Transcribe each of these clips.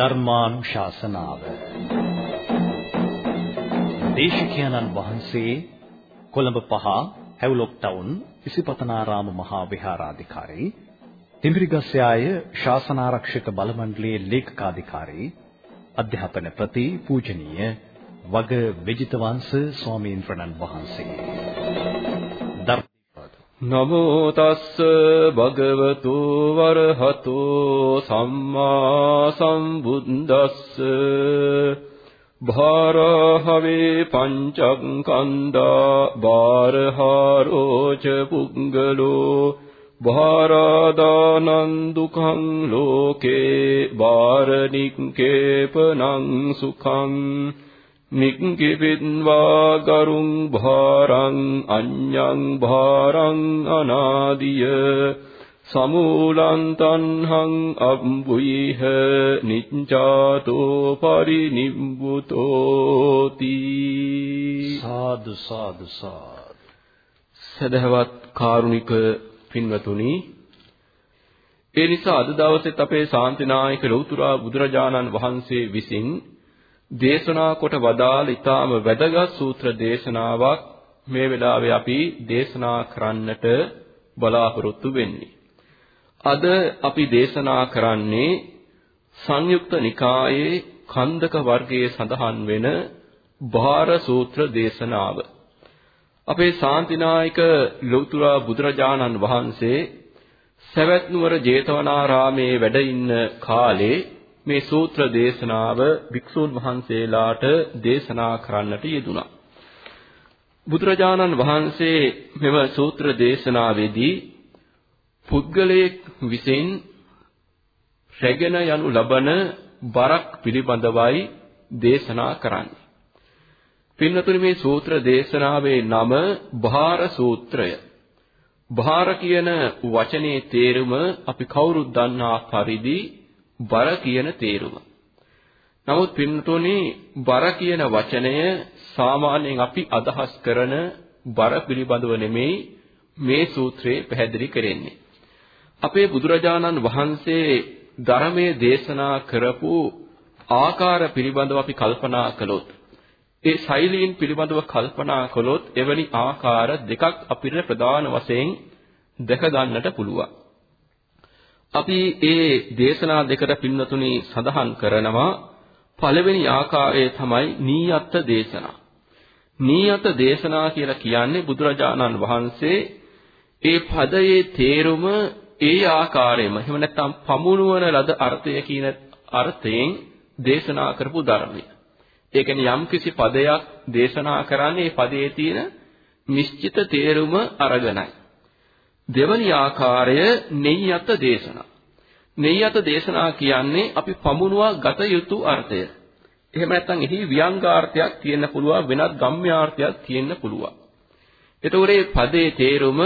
ධර්මානුශාසනාව දේශිකානන් වහන්සේ කොළඹ පහ හැව්ලොක් ටවුන් ඉසිපතනාරාම මහා විහාරාධිකාරී තිඹිරිගස්යාය ශාසනාරක්ෂක බල මණ්ඩලයේ ලේකකාධිකාරී අධ්‍යාපනපති පූජනීය වග විජිතවංශ ස්වාමීන් වහන්සේ. නමෝ තස්ස භගවතු වරහතෝ සම්මා සම්බුද්දස්ස. භාරහවේ පංචක්ඛන්දා බාරහාරෝච පුංගලෝ භාරදානං දුඛං ලෝකේ බාරනික්කේපනං සුඛං. නික්කිපින්වා ගරුං භාරං අඤ්ඤං භාරං අනාදිය සමූලං තණ්හං අම්බුයිහ නිච්ඡාතෝ පරිනිබ්බුතෝ තී සාදු සාදු සාදු සදහවත් කාරුණික පින්වතුනි ඒ නිසා අද දවසෙත් අපේ ශාන්තිනායක ලෞතුරා බුදුරජාණන් වහන්සේ විසින් දේශනා කොට වදාළ ඊටාම වැදගත් සූත්‍ර දේශනාවක් මේ වෙලාවේ අපි දේශනා කරන්නට බලාපොරොත්තු වෙන්නේ. අද අපි දේශනා කරන්නේ සංයුක්ත නිකායේ කන්දක වර්ගයේ සඳහන් වෙන බාර සූත්‍ර දේශනාව. අපේ ශාන්තිනායක ලෞතුරා බුදුරජාණන් වහන්සේ සවැත් නුවර ජේතවනාරාමේ වැඩ ඉන්න කාලේ මේ සූත්‍ර දේශනාව භික්ෂූන් වහන්සේලාට දේශනා කරන්නට යෙදුණා. බුදුරජාණන් වහන්සේ මෙම සූත්‍ර දේශනාවේදී පුද්ගලයෙක් විසින් රැගෙන යනු ලබන බරක් පිළිබඳවයි දේශනා කරන්නේ. පින්නතුනි මේ සූත්‍ර දේශනාවේ නම භාර සූත්‍රය. භාර කියන වචනේ තේරුම අපි කවුරුත් දන්නා පරිදි බර කියන තේරුම. නමුත් පින්නතුනි බර කියන වචනය සාමාන්‍යයෙන් අපි අදහස් කරන බර පිළිබඳව නෙමෙයි මේ සූත්‍රයේ පැහැදිලි කරන්නේ. අපේ බුදුරජාණන් වහන්සේ ධර්මයේ දේශනා කරපු ආකාර පිළිබඳව අපි කල්පනා කළොත් ඒ ශෛලීන් පිළිබඳව කල්පනා කළොත් එවැනි ආකාර දෙකක් අපිට ප්‍රධාන වශයෙන් දැක ගන්නට පුළුවන්. අපි ඒ දේශනා දෙකට පින්නතුනි සඳහන් කරනවා පළවෙනි ආකාරය තමයි නීයත් දේශනා. නීයත් දේශනා කියලා කියන්නේ බුදුරජාණන් වහන්සේ ඒ පදයේ තේරුම ඒ ආකාරයෙන්ම එහෙම නැත්නම් පමුණුවන ලද අර්ථය කියන අර්ථයෙන් දේශනා කරපු ධර්මය. ඒ කියන්නේ යම්කිසි පදයක් දේශනා කරන්නේ ඒ පදයේ තියෙන නිශ්චිත තේරුම අරගෙනයි. දෙවනි ආකාරය නෙය්‍යත දේශනා. නෙය්‍යත දේශනා කියන්නේ අපි පමුණුවා ගත යුතු අර්ථය. එහෙම නැත්නම් එහි ව්‍යංගාර්ථයක් තියෙන්න පුළුවන් වෙනත් ගම්ම්‍යාර්ථයක් තියෙන්න පුළුවන්. එතකොට මේ පදේ තේරුම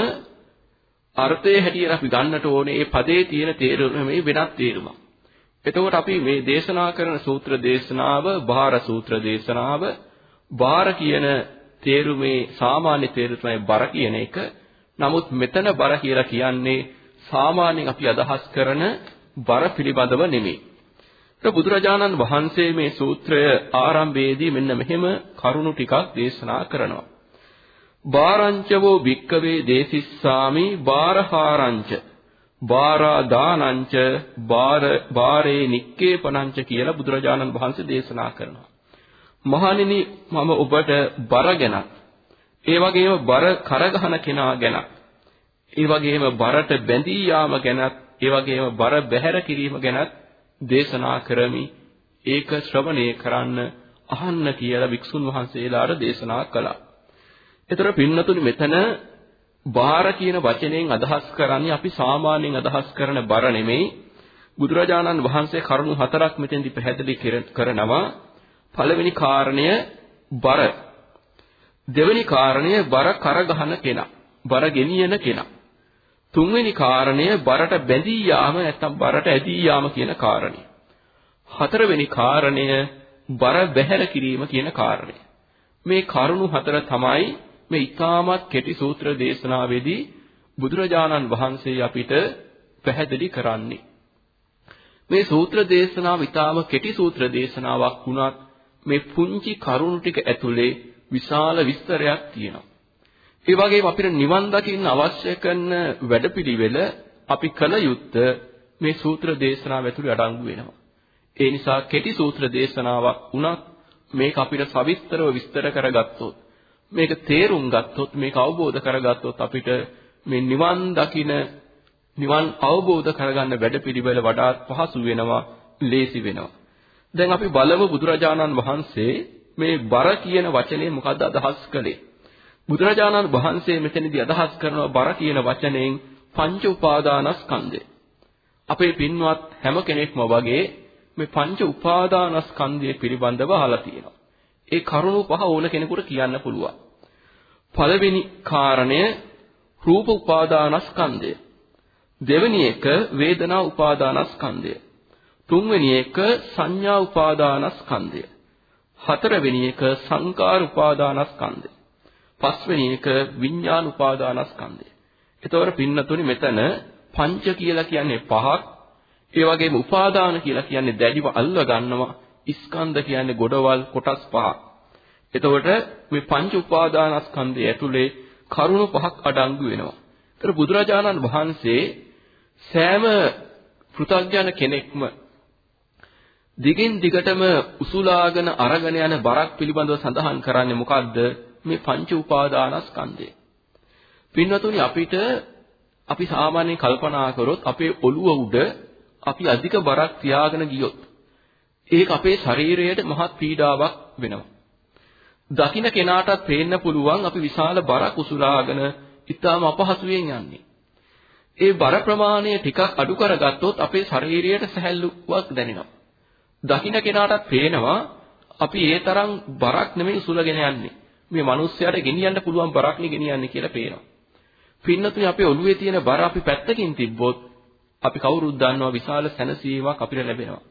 අර්ථයේ හැටියට අපි ගන්නට ඕනේ මේ පදේ තියෙන තේරුම මේ වෙනත් තේරුමක්. එතකොට අපි මේ දේශනා කරන සූත්‍ර දේශනාව බාර සූත්‍ර දේශනාව බාර කියන තේරුමේ සාමාන්‍ය තේරුම තමයි බර කියන එක. නමුත් මෙතන බර කියලා කියන්නේ සාමාන්‍යයෙන් අපි අදහස් කරන බර පිළිබඳව නෙමෙයි. ඒක බුදුරජාණන් වහන්සේ මේ සූත්‍රය ආරම්භයේදී මෙන්න මෙහෙම කරුණු ටිකක් දේශනා කරනවා. බාරංචවෝ භික්කවේ දේසිස්සාමි බාරහාරංච බාරා දානංච බාර බාරේ නික්කේපනංච කියලා බුදුරජාණන් වහන්සේ දේශනා කරනවා. මහණෙනි මම ඔබට බර ගැනත් ඒ වගේම බර කරගහන කෙනා ගැනත් ඒ වගේම බරට බැඳී යාම ගැනත් ඒ වගේම බර බැහැර කිරීම ගැනත් දේශනා කරමි. ඒක ශ්‍රවණය කරන්න අහන්න කියලා වික්ෂුන් වහන්සේලාට දේශනා කළා. ඒතර පින්නතුනි මෙතන බාර කියන වචනයෙන් අදහස් කරන්නේ අපි සාමාන්‍යයෙන් අදහස් කරන බර නෙමෙයි. බුදුරජාණන් වහන්සේ කරුණු හතරක් මෙතෙන්දි පැහැදිලි කරනවා. පළවෙනි කාරණය බර. දෙවෙනි කාරණය බර කරගහන කෙනා. බර ගෙනියන කෙනා. තුන්වෙනි කාරණය බරට බැඳී යාම නැත්නම් බරට ඇදී යාම කියන කාරණය. හතරවෙනි කාරණය බර බැහැර කිරීම කියන කාරණය. මේ කරුණු හතර තමයි මේ ඊටමත් කෙටි සූත්‍ර දේශනාවේදී බුදුරජාණන් වහන්සේ අපිට පැහැදිලි කරන්නේ. මේ සූත්‍ර දේශනාව ඊටාම කෙටි සූත්‍ර දේශනාවක් වුණත් මේ පුංචි කරුණු ටික ඇතුලේ විශාල විස්තරයක් තියෙනවා. ඒ වගේම අපිට නිවන් දකින්න අවශ්‍ය කරන වැඩපිළිවෙල අපි කළ යුත්තේ මේ සූත්‍ර දේශනාව ඇතුළේ අඩංගු වෙනවා. ඒ නිසා කෙටි සූත්‍ර දේශනාවක් වුණත් මේක අපිට සවිස්තරව විස්තර කරගත්තොත් මේක තේරුම් ගත්තොත් මේක අවබෝධ කරගත්තොත් අපිට මේ නිවන් දකින නිවන් අවබෝධ කරගන්න වැඩපිළිවෙල වඩාත් පහසු වෙනවා ලේසි වෙනවා දැන් අපි බලමු බුදුරජාණන් වහන්සේ මේ බර කියන වචනේ මොකද්ද අදහස් කළේ බුදුරජාණන් වහන්සේ මෙතනදී අදහස් කරනවා බර කියන වචනයෙන් පංච උපාදානස්කන්ධය අපේ පින්වත් හැම කෙනෙක්ම වගේ මේ පංච උපාදානස්කන්ධය පිළිබඳව අහලා තියෙනවා. ඒ කරුණු පහ ඕන කෙනෙකුට කියන්න පුළුවන්. පළවෙනි කාරණය රූප උපාදානස්කන්ධය. දෙවෙනි එක වේදනා උපාදානස්කන්ධය. තුන්වෙනි එක සංඥා උපාදානස්කන්ධය. හතරවෙනි එක සංකාර උපාදානස්කන්ධය. පස්වෙනි එක විඥාන උපාදානස්කන්ධය. එතකොට පින්නතුනි මෙතන පංච කියලා කියන්නේ පහක්. ඒ වගේම උපාදාන කියලා කියන්නේ දැඩිව අල්ල ගන්නවා. ස්කන්ධ කියන්නේ ගොඩවල් කොටස් පහක්. එතකොට මේ පංච උපාදානස්කන්ධය ඇතුලේ කරුණු පහක් අඩංගු වෙනවා. ඒතර බුදුරජාණන් වහන්සේ සෑම පෘථග්ජන කෙනෙක්ම දිගින් දිගටම උසුලාගෙන අරගෙන යන බරක් පිළිබඳව සඳහන් කරන්නේ මොකද්ද? මේ පංච උපාදානස්කන්ධය. පින්වතුනි අපිට අපි සාමාන්‍යයෙන් කල්පනා කරොත් අපේ ඔළුව උඩ අපි අධික බරක් තියාගෙන ගියොත් ඒක අපේ ශරීරයට මහත් පීඩාවක් වෙනවා. දකින්න කෙනාටත් පේන්න පුළුවන් අපි විශාල බරක් උසුලාගෙන ඉතාම අපහසුයෙන් යන්නේ. ඒ බර ප්‍රමාණය ටිකක් අඩු කරගත්තොත් අපේ ශරීරයට සැහැල්ලුවක් දැනෙනවා. දකින්න කෙනාටත් පේනවා අපි ඒ තරම් බරක් නෙමෙයි උසුලගෙන යන්නේ. මේ මිනිස්සයාට ගෙනියන්න පුළුවන් බරක් නේ ගෙනියන්නේ කියලා පේනවා. පින්නතුනි අපේ ඔළුවේ තියෙන බර අපි පැත්තකින් තිබ්බොත් අපි කවුරුත් දන්නවා විශාල සැනසීමක් අපිට ලැබෙනවා.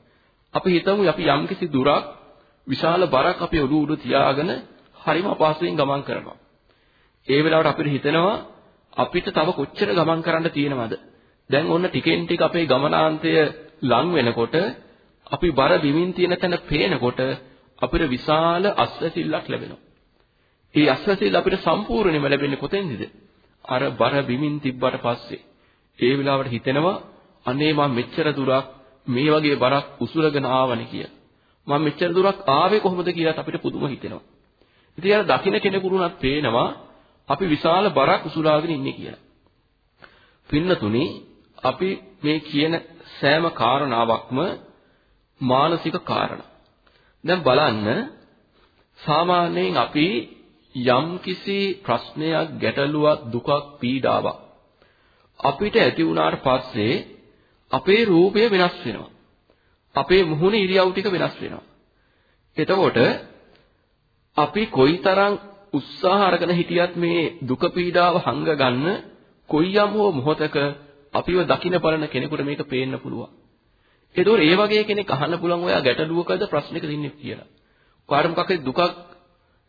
අපි හිතමු අපි යම්කිසි දුරක් විශාල බරක් අපේ ඔළුව උඩ තියාගෙන හරිම අපහසුයෙන් ගමන් කරනවා. ඒ වෙලාවට අපිට හිතෙනවා අපිට තව කොච්චර ගමන් කරන්න තියෙනවද? දැන් ඔන්න ටිකෙන් ටික අපේ ගමනාන්තය ලං වෙනකොට අපි බර බිමින් තියෙන තැන පේනකොට අපිට විශාල අස්වැසිල්ලක් ලැබෙනවා. ඒ අස්වැසිල්ල අපිට සම්පූර්ණයෙන්ම ලැබෙන්නේ කොතෙන්ද? අර බර බිමින් තිබ්බට පස්සේ ඒ වෙලාවට හිතෙනවා අනේ මම මෙච්චර දුරක් මේ වගේ බරක් උසුලගෙන ආවනේ කියලා. මම මෙච්චර දුරක් ආවේ කොහොමද කියලා අපිට පුදුම හිතෙනවා. ඉතින් අර දකින්න කෙනෙකුට පේනවා අපි විශාල බරක් උසුලාගෙන ඉන්නේ කියලා. පින්නතුනි අපි මේ කියන සෑම කාරණාවක්ම මානසික කාරණා. දැන් බලන්න සාමාන්‍යයෙන් අපි යම්කිසි ප්‍රශ්නයක් ගැටලුවක් දුකක් පීඩාවක් අපිට ඇති වුණාට පස්සේ අපේ රූපය වෙනස් වෙනවා. අපේ මුහුණේ ඉරියව් ටික වෙනස් වෙනවා. එතකොට අපි කොයිතරම් උත්සාහ අරගෙන හිටියත් මේ දුක පීඩාව හංග ගන්න කොයියම් හෝ මොහතක අපිව දකින්න බලන කෙනෙකුට මේක පේන්න පුළුවන්. ඒතකොට ඒ වගේ කෙනෙක් අහන්න පුළුවන් ඔයා ගැටලුවකද ප්‍රශ්නයකද ඉන්නේ කියලා. ඔයාට මොකක්ද දුකක්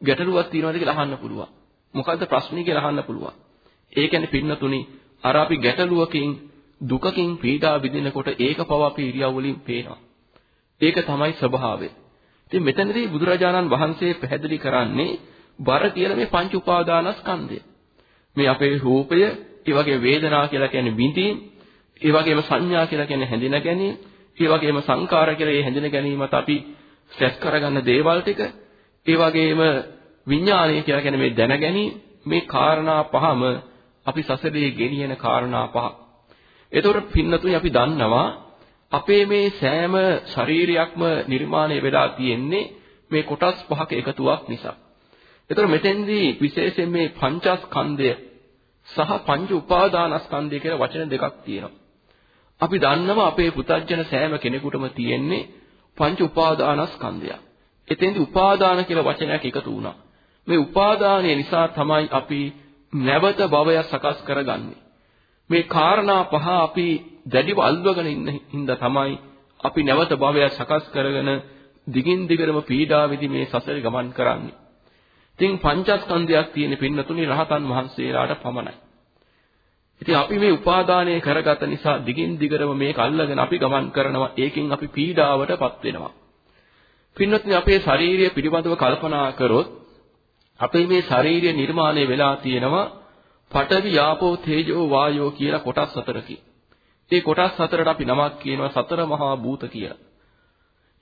ගැටලුවක් තියෙනවද කියලා අහන්න පුළුවන්. මොකද්ද ප්‍රශ්නේ කියලා අහන්න පුළුවන්. ඒ කියන්නේ පින්නතුනි අර අපි ගැටලුවකින් දුකකින් පීඩා විඳිනකොට ඒක පව අපි ඉරියව් වලින් පේනවා. ඒක තමයි ස්වභාවය. ඉතින් මෙතනදී බුදුරජාණන් වහන්සේ පැහැදිලි කරන්නේ බර කියලා මේ පංච උපාදානස්කන්ධය. මේ අපේ රූපය, ඒ වගේ වේදනා කියලා කියන්නේ විඳීම්, ඒ වගේම සංඥා කියලා කියන්නේ හැඳින ගැනීම, ඒ වගේම සංකාර කියලා මේ හැඳින ගැනීමත් අපි සෙට් කරගන්න දේවල් ටික, ඒ වගේම විඥානය කියලා කියන්නේ මේ දැන ගැනීම, මේ කාරණා පහම අපි සසරේ ගෙනියන කාරණා පහ. ඒතකොට පින්නතුනි අපි දන්නවා අපේ මේ සෑම ශරීරයක්ම නිර්මාණය වෙලා තියෙන්නේ මේ කොටස් පහක එකතුවක් නිසා. ඒතර මෙතෙන්දී විශේෂයෙන් මේ පංචස්කන්ධය සහ පංච උපාදානස්කන්ධය කියලා වචන දෙකක් තියෙනවා. අපි දන්නවා අපේ පුතඥන සෑම කෙනෙකුටම තියෙන්නේ පංච උපාදානස්කන්ධය. එතෙන්දී උපාදාන කියලා වචනයක් එකතු වුණා. මේ උපාදානය නිසා තමයි අපි නැවත භවය සකස් කරගන්නේ. මේ කාරණා පහ අපි දැඩිව අල්වගෙන ඉන්න හින්දා තමයි අපි නැවත භවය සකස් කරගෙන දිගින් දිගටම පීඩා විදි මේ සසර ගමන් කරන්නේ. ඉතින් පංචස්කන්ධයක් තියෙන පින්නතුනි රහතන් වහන්සේලාට පමණයි. ඉතින් අපි මේ උපාදානය කරගත නිසා දිගින් දිගටම මේක අල්ලගෙන අපි ගමන් කරනවා. ඒකෙන් අපි පීඩාවටපත් වෙනවා. පින්නත්නි අපේ ශාරීරිය පිළිබඳව කල්පනා කරොත් අපේ මේ ශාරීරිය නිර්මාණය වෙලා තියෙනවා පඨවි යාපෝ තේජෝ වායෝ කියලා කොටස් හතරකින්. ඒ කොටස් හතරට අපි නමක් කියනවා සතර මහා භූත කියලා.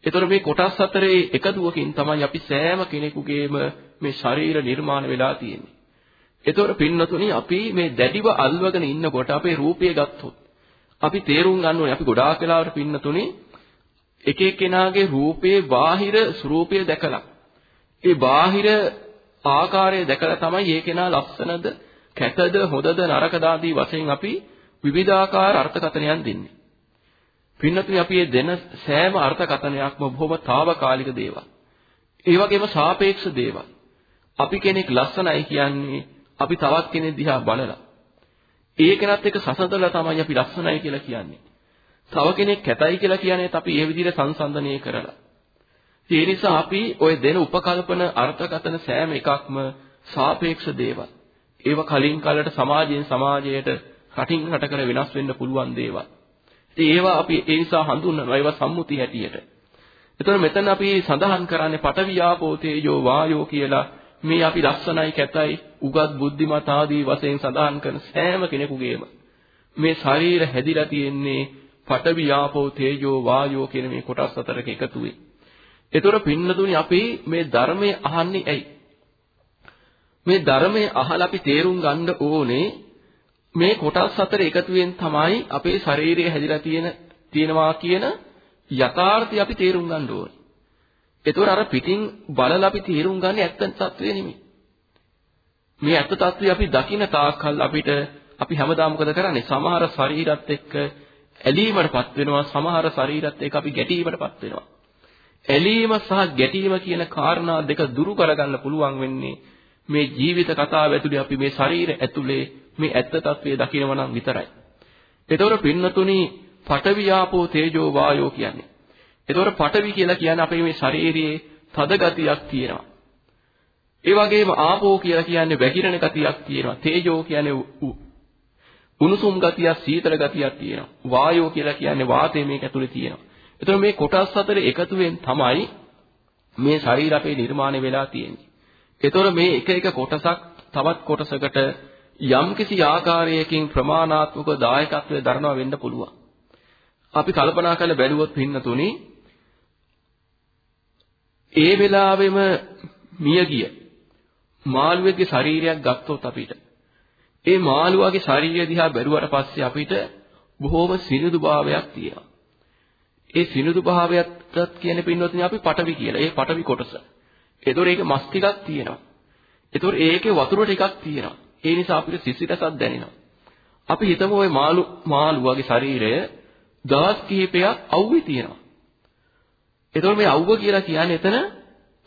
ඒතර මේ කොටස් හතරේ එකතුවකින් තමයි අපි සෑම කෙනෙකුගේම මේ ශරීර නිර්මාණය වෙලා තියෙන්නේ. ඒතර පින්නතුනි අපි මේ දැඩිව අල්වගෙන ඉන්නකොට අපේ රූපය ගත්තොත් අපි තේරුම් ගන්න ඕනේ අපි ගොඩාක් වෙලාවට පින්නතුනි එක එක්කෙනාගේ රූපයේ බාහිර ස්වરૂපය දැකලා ඒ බාහිර ආකාරය දැකලා තමයි ඒ කෙනා ලස්සනද කැතද හොඳද නරකද ආදී වශයෙන් අපි විවිධාකාර අර්ථකථනයන් දෙන්නේ. පින්නතුනි අපි මේ දෙන සෑම අර්ථකථනයක්ම බොහොම తాවකාලික දේවල්. ඒ වගේම සාපේක්ෂ දේවල්. අපි කෙනෙක් ලස්සනයි කියන්නේ අපි තවත් කෙනෙක් දිහා බලලා. ඒ කෙනත් එක්ක සසඳලා තමයි අපි ලස්සනයි කියලා කියන්නේ. තව කෙනෙක් කැතයි කියලා කියන්නේත් අපි ඒ විදිහට සංසන්දනය කරලා. ඒ නිසා අපි ওই දෙන උපකල්පන අර්ථකථන සෑම එකක්ම සාපේක්ෂ දේවල්. ඒව කලින් කලට සමාජයෙන් සමාජයට රටින් රටකට වෙනස් වෙන්න පුළුවන් දේවල්. ඉතින් ඒවා අපි ඒ නිසා හඳුන්වනවා ඒවා සම්මුති හැටියට. එතකොට මෙතන අපි සඳහන් කරන්නේ පටවියාපෝ තේජෝ වායෝ කියලා මේ අපි ලස්සනයි කැතයි උගත් බුද්ධිමත් ආදී වශයෙන් සඳහන් කරන සෑම කෙනෙකුගේම මේ ශරීර හැදිලා තියෙන්නේ පඨවි ආපෝ තේජෝ වායෝ කියන මේ කොටස් හතරක එකතුවේ. ඒතර පින්නතුනි අපි මේ ධර්මයේ අහන්නේ ඇයි? මේ ධර්මයේ අහලා අපි තේරුම් ගන්න ඕනේ මේ කොටස් හතර එකතුවෙන් තමයි අපේ ශරීරය හැදිලා තියෙන තියෙනවා කියන යථාර්ථය අපි තේරුම් ගන්න ඕනේ. ඒතකොට අර පිටින් බලලා අපි තේරුම් ගන්න ඇත්ත తත්වය නෙමෙයි. මේ ඇත්ත తත්වය අපි දකින තාක්කල් අපිට අපි හැමදාම මොකද කරන්නේ? සමහර ශරීරත් එක්ක ඇලීමටපත් වෙනවා. සමහර ශරීරත් එක්ක අපි ගැටීමටපත් වෙනවා. ඇලීම සහ ගැටීම කියන කාරණා දෙක දුරු කරගන්න පුළුවන් වෙන්නේ මේ ජීවිත කතාව ඇතුලේ අපි මේ ශරීර ඇතුලේ මේ ඇත්ත తත්වය දකිනවා නම් විතරයි. ඒතකොට පින්නතුණි පටවියාපෝ තේජෝ වායෝ කියන්නේ. ඒතකොට පටවි කියලා කියන්නේ අපේ මේ ශාරීරියේ තද ගතියක් තියෙනවා. ඒ වගේම ආපෝ කියලා කියන්නේ වැగిරෙන ගතියක් තියෙනවා. තේජෝ කියන්නේ උණුසුම් ගතියක්, සීතල ගතියක් තියෙනවා. වායෝ කියලා කියන්නේ වාතය මේක ඇතුලේ තියෙනවා. එතකොට මේ කොටස් හතර එකතුවෙන් තමයි මේ ශරීර අපේ නිර්මාණය වෙලා තියෙන්නේ. එතකොට මේ එක එක කොටසක් තවත් කොටසකට යම්කිසි ආකාරයකින් ප්‍රමාණාත්මක දායකත්වයේ දරනවා වෙන්න පුළුවන්. අපි කල්පනා කරලා බැලුවොත් පින්නතුණි ඒ වෙලාවෙම මිය ගිය මාළුවෙක්ගේ ශරීරයක් ගත්තොත් අපිට ඒ මාළුවාගේ ශරීරය දිහා බැලුවට පස්සේ අපිට බොහෝම සිනිඳු භාවයක් තියෙනවා. ඒ සිනිඳු භාවයත් කියන්නේ පින්වත්නි අපි පටවි කියලා. ඒ පටවි කොටස. ඒතොර ඒකේ මස් ටිකක් තියෙනවා. ඒතොර ඒකේ වතුර ටිකක් තියෙනවා. ඒ නිසා අපිට සිසිලසක් දැනෙනවා. අපි හිතමු ওই මාළු මාළුවාගේ ශරීරය දවස් කිහිපයක් අවුවේ තියෙනවා. එතකොට මේ අවුව කියලා කියන්නේ එතන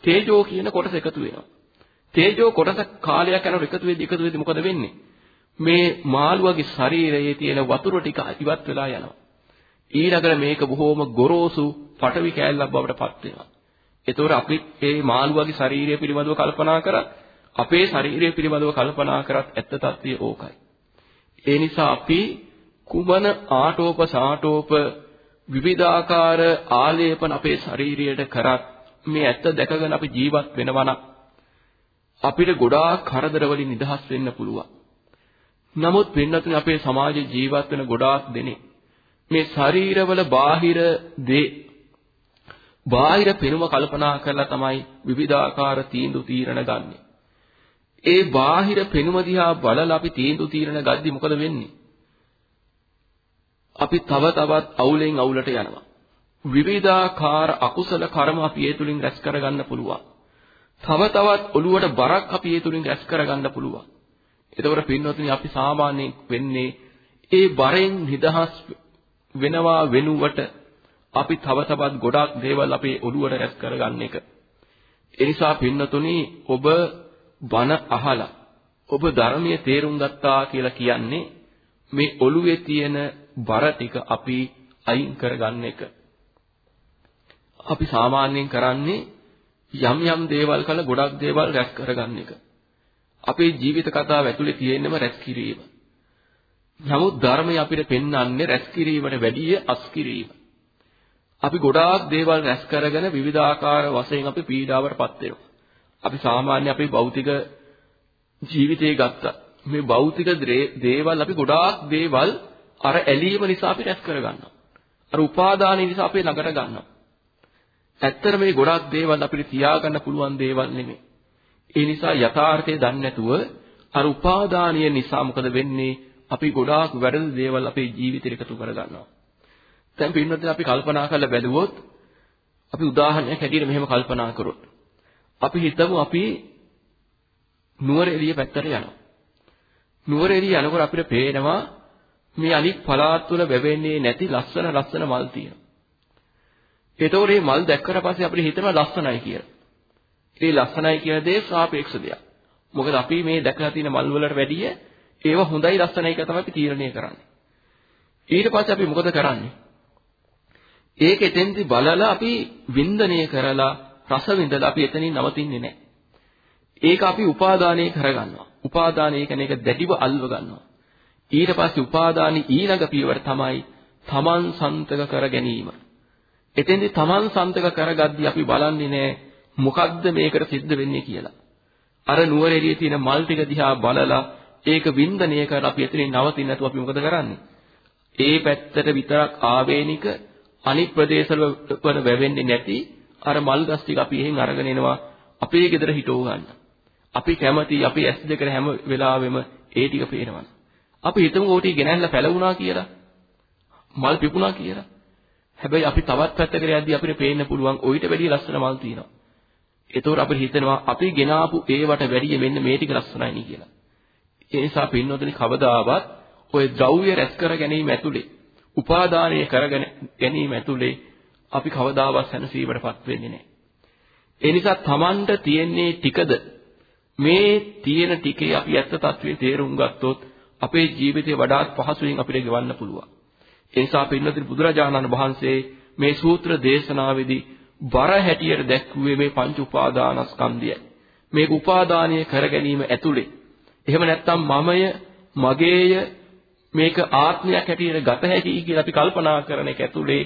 තේජෝ කියන කොටස එකතු වෙනවා. තේජෝ කොටස කාලයක් යනකොට එකතු වෙද්දි එකතු වෙද්දි මොකද වෙන්නේ? මේ මාළුවගේ ශරීරයේ තියෙන වතුර ටික ඉවත් වෙලා යනවා. ඊළඟට මේක බොහොම ගොරෝසු පටවි කෑල්ලක් බවට පත් වෙනවා. ඒතකොට අපි මේ මාළුවගේ ශරීරය පිළිබඳව කල්පනා කරත් අපේ ශරීරය පිළිබඳව කල්පනා කරත් ඇත්ත తත්වය ඕකයි. ඒ නිසා අපි කුමන ආටෝප සාටෝප විවිධාකාර ආලේපන අපේ ශරීරයට කරත් මේ ඇත්ත දැකගෙන අපි ජීවත් වෙනවා නම් අපිට ගොඩාක් කරදර වලින් නිදහස් වෙන්න පුළුවන්. නමුත් වෙන්නතුනේ අපේ සමාජයේ ජීවත් වෙන ගොඩාක් දෙනෙක් මේ ශරීරවල බාහිර දේ බාහිර පෙනුම කල්පනා කරලා තමයි විවිධාකාර තීන්දුව తీරන ගන්නෙ. ඒ බාහිර පෙනුම දිහා බලලා අපි තීන්දුව తీරන ගද්දි මොකද වෙන්නේ? අපි තව තවත් අවුලෙන් අවුලට යනවා. විවිධාකාර අකුසල කර්ම අපි ඒ තුලින් රැස් කරගන්න පුළුවන්. තව තවත් ඔළුවට බරක් අපි ඒ තුලින් රැස් කරගන්න පුළුවන්. එතකොට පින්වත්නි අපි සාමාන්‍යයෙන් වෙන්නේ ඒ බරෙන් නිදහස් වෙනවා වෙනුවට අපි තව තවත් ගොඩාක් දේවල් අපේ ඔළුවට රැස් කරගන්න එක. ඒ නිසා පින්නතුනි ඔබ බණ අහලා ඔබ ධර්මයේ තේරුම් ගත්තා කියලා කියන්නේ මේ ඔළුවේ තියෙන බර ටික අපි අයින් කරගන්න එක. අපි සාමාන්‍යයෙන් කරන්නේ යම් යම් දේවල් කළ ගොඩක් දේවල් රැස් කරගන්න එක. අපේ ජීවිත කතාව ඇතුලේ තියෙන්නම රැස් කිරීම. නමුත් ධර්මය අපිට පෙන්වන්නේ රැස් කිරීමට වැඩිය අස් කිරීම. අපි ගොඩාක් දේවල් රැස් කරගෙන විවිධාකාර වශයෙන් අපි පීඩාවටපත් වෙනවා. අපි සාමාන්‍ය අපේ භෞතික ජීවිතේ ගත්තා. මේ භෞතික දේවල් අපි ගොඩාක් දේවල් අර ඇලීම නිසා අපි රැස් කරගන්නවා. අර උපාදානය නිසා අපි ළඟට ගන්නවා. ඇත්තට මේ ගොඩාක් දේවල් අපිට තියාගන්න පුළුවන් දේවල් නෙමෙයි. ඒ නිසා යථාර්ථය දන්නේ නැතුව අර උපාදානීය නිසා මොකද වෙන්නේ? අපි ගොඩාක් වැරදි දේවල් අපේ ජීවිතේට එකතු කරගන්නවා. දැන් පින්නත් අපි කල්පනා කරලා බැලුවොත් අපි උදාහරණයක් හැටියට මෙහෙම කල්පනා කරොත් අපි හිතමු අපි නුවර එළිය පැත්තට යනවා. නුවර එළිය යනකොට අපිට පේනවා මේ අනික් පළාත් වල වැවෙන්නේ නැති ලස්සන ලස්සන මල් තියෙනවා. ඒතකොට මේ මල් දැක්කට පස්සේ අපිට හිතෙනවා ලස්සනයි කියලා. ඒ ලස්සනයි කියන දේ සාපේක්ෂ දෙයක්. මොකද අපි මේ දැකලා තියෙන මල් වලට වැඩිය ඒව හොඳයි ලස්සනයි කියලා තමයි අපි තීරණය කරන්නේ. ඊට පස්සේ අපි මොකද කරන්නේ? ඒක එතෙන්දි බලලා අපි වින්දනය කරලා රස විඳලා අපි එතනින් නවතින්නේ නැහැ. ඒක අපි උපාදානයේ කරගන්නවා. උපාදානය කියන එක දැඩිව අල්ව ගන්නවා. ඊට පස්සේ උපාදානි ඊළඟ පියවර තමයි තමන් සන්තක කර ගැනීම. එතෙන්දි තමන් සන්තක කරගද්දී අපි බලන්නේ නැහැ මොකක්ද මේකට සිද්ධ වෙන්නේ කියලා. අර නුවර එළියේ තියෙන මල් ටික දිහා බලලා ඒක වින්දනය කරලා අපි එතනින් නවතින්න නැතුව අපි මොකද කරන්නේ? ඒ පැත්තට විතරක් ආවේනික අනිත් ප්‍රදේශවල වල වැවෙන්නේ නැති අර මල් ගස් ටික අපි එහෙන් අරගෙන එනවා අපේ ගෙදර හිටව ගන්න. අපි කැමති අපි ඇස් දෙකේ හැම වෙලාවෙම ඒ ටික පේනවා. අපි හිතමු ඕටි ගෙනහැල්ලා පැලවුණා කියලා. මල් පිපුණා කියලා. හැබැයි අපි තවත් පැත්තකට යද්දී අපිට පේන්න පුළුවන් ඔయిత වැඩිය ලස්සන මල් තියෙනවා. ඒතකොට අපිට හිතෙනවා අපි ගෙනාපු ඒවට වැඩිය මෙන්න මේ ටික ලස්සනයි නේ කියලා. ඒ නිසා පින්නොතනි කවදාවත් ඔය ද්‍රව්‍ය රැස් කර ගැනීම ඇතුලේ උපාදානය කරගෙන ගැනීම ඇතුලේ අපි කවදාවත් සැනසීමටපත් වෙන්නේ නැහැ. ඒ නිසා Tamanට තියෙන්නේ ටිකද මේ තියෙන ටිකේ අපි ඇත්ත తත්වයේ තේරුම් ගත්තොත් අපේ ජීවිතේ වඩාත් පහසුවෙන් අපිට ගෙවන්න පුළුවන්. ඒ නිසා පින්නතින් බුදුරජාණන් වහන්සේ මේ සූත්‍ර දේශනාවේදී බර හැටියට දැක්වුවේ මේ පංච උපාදානස්කන්ධයයි. මේක උපාදානීය කර ගැනීම ඇතුලේ. එහෙම නැත්නම් මමය, මගේය, මේක ආත්මයක් හැටියට ගත හැකියි කියලා අපි කල්පනා කරන එක ඇතුලේ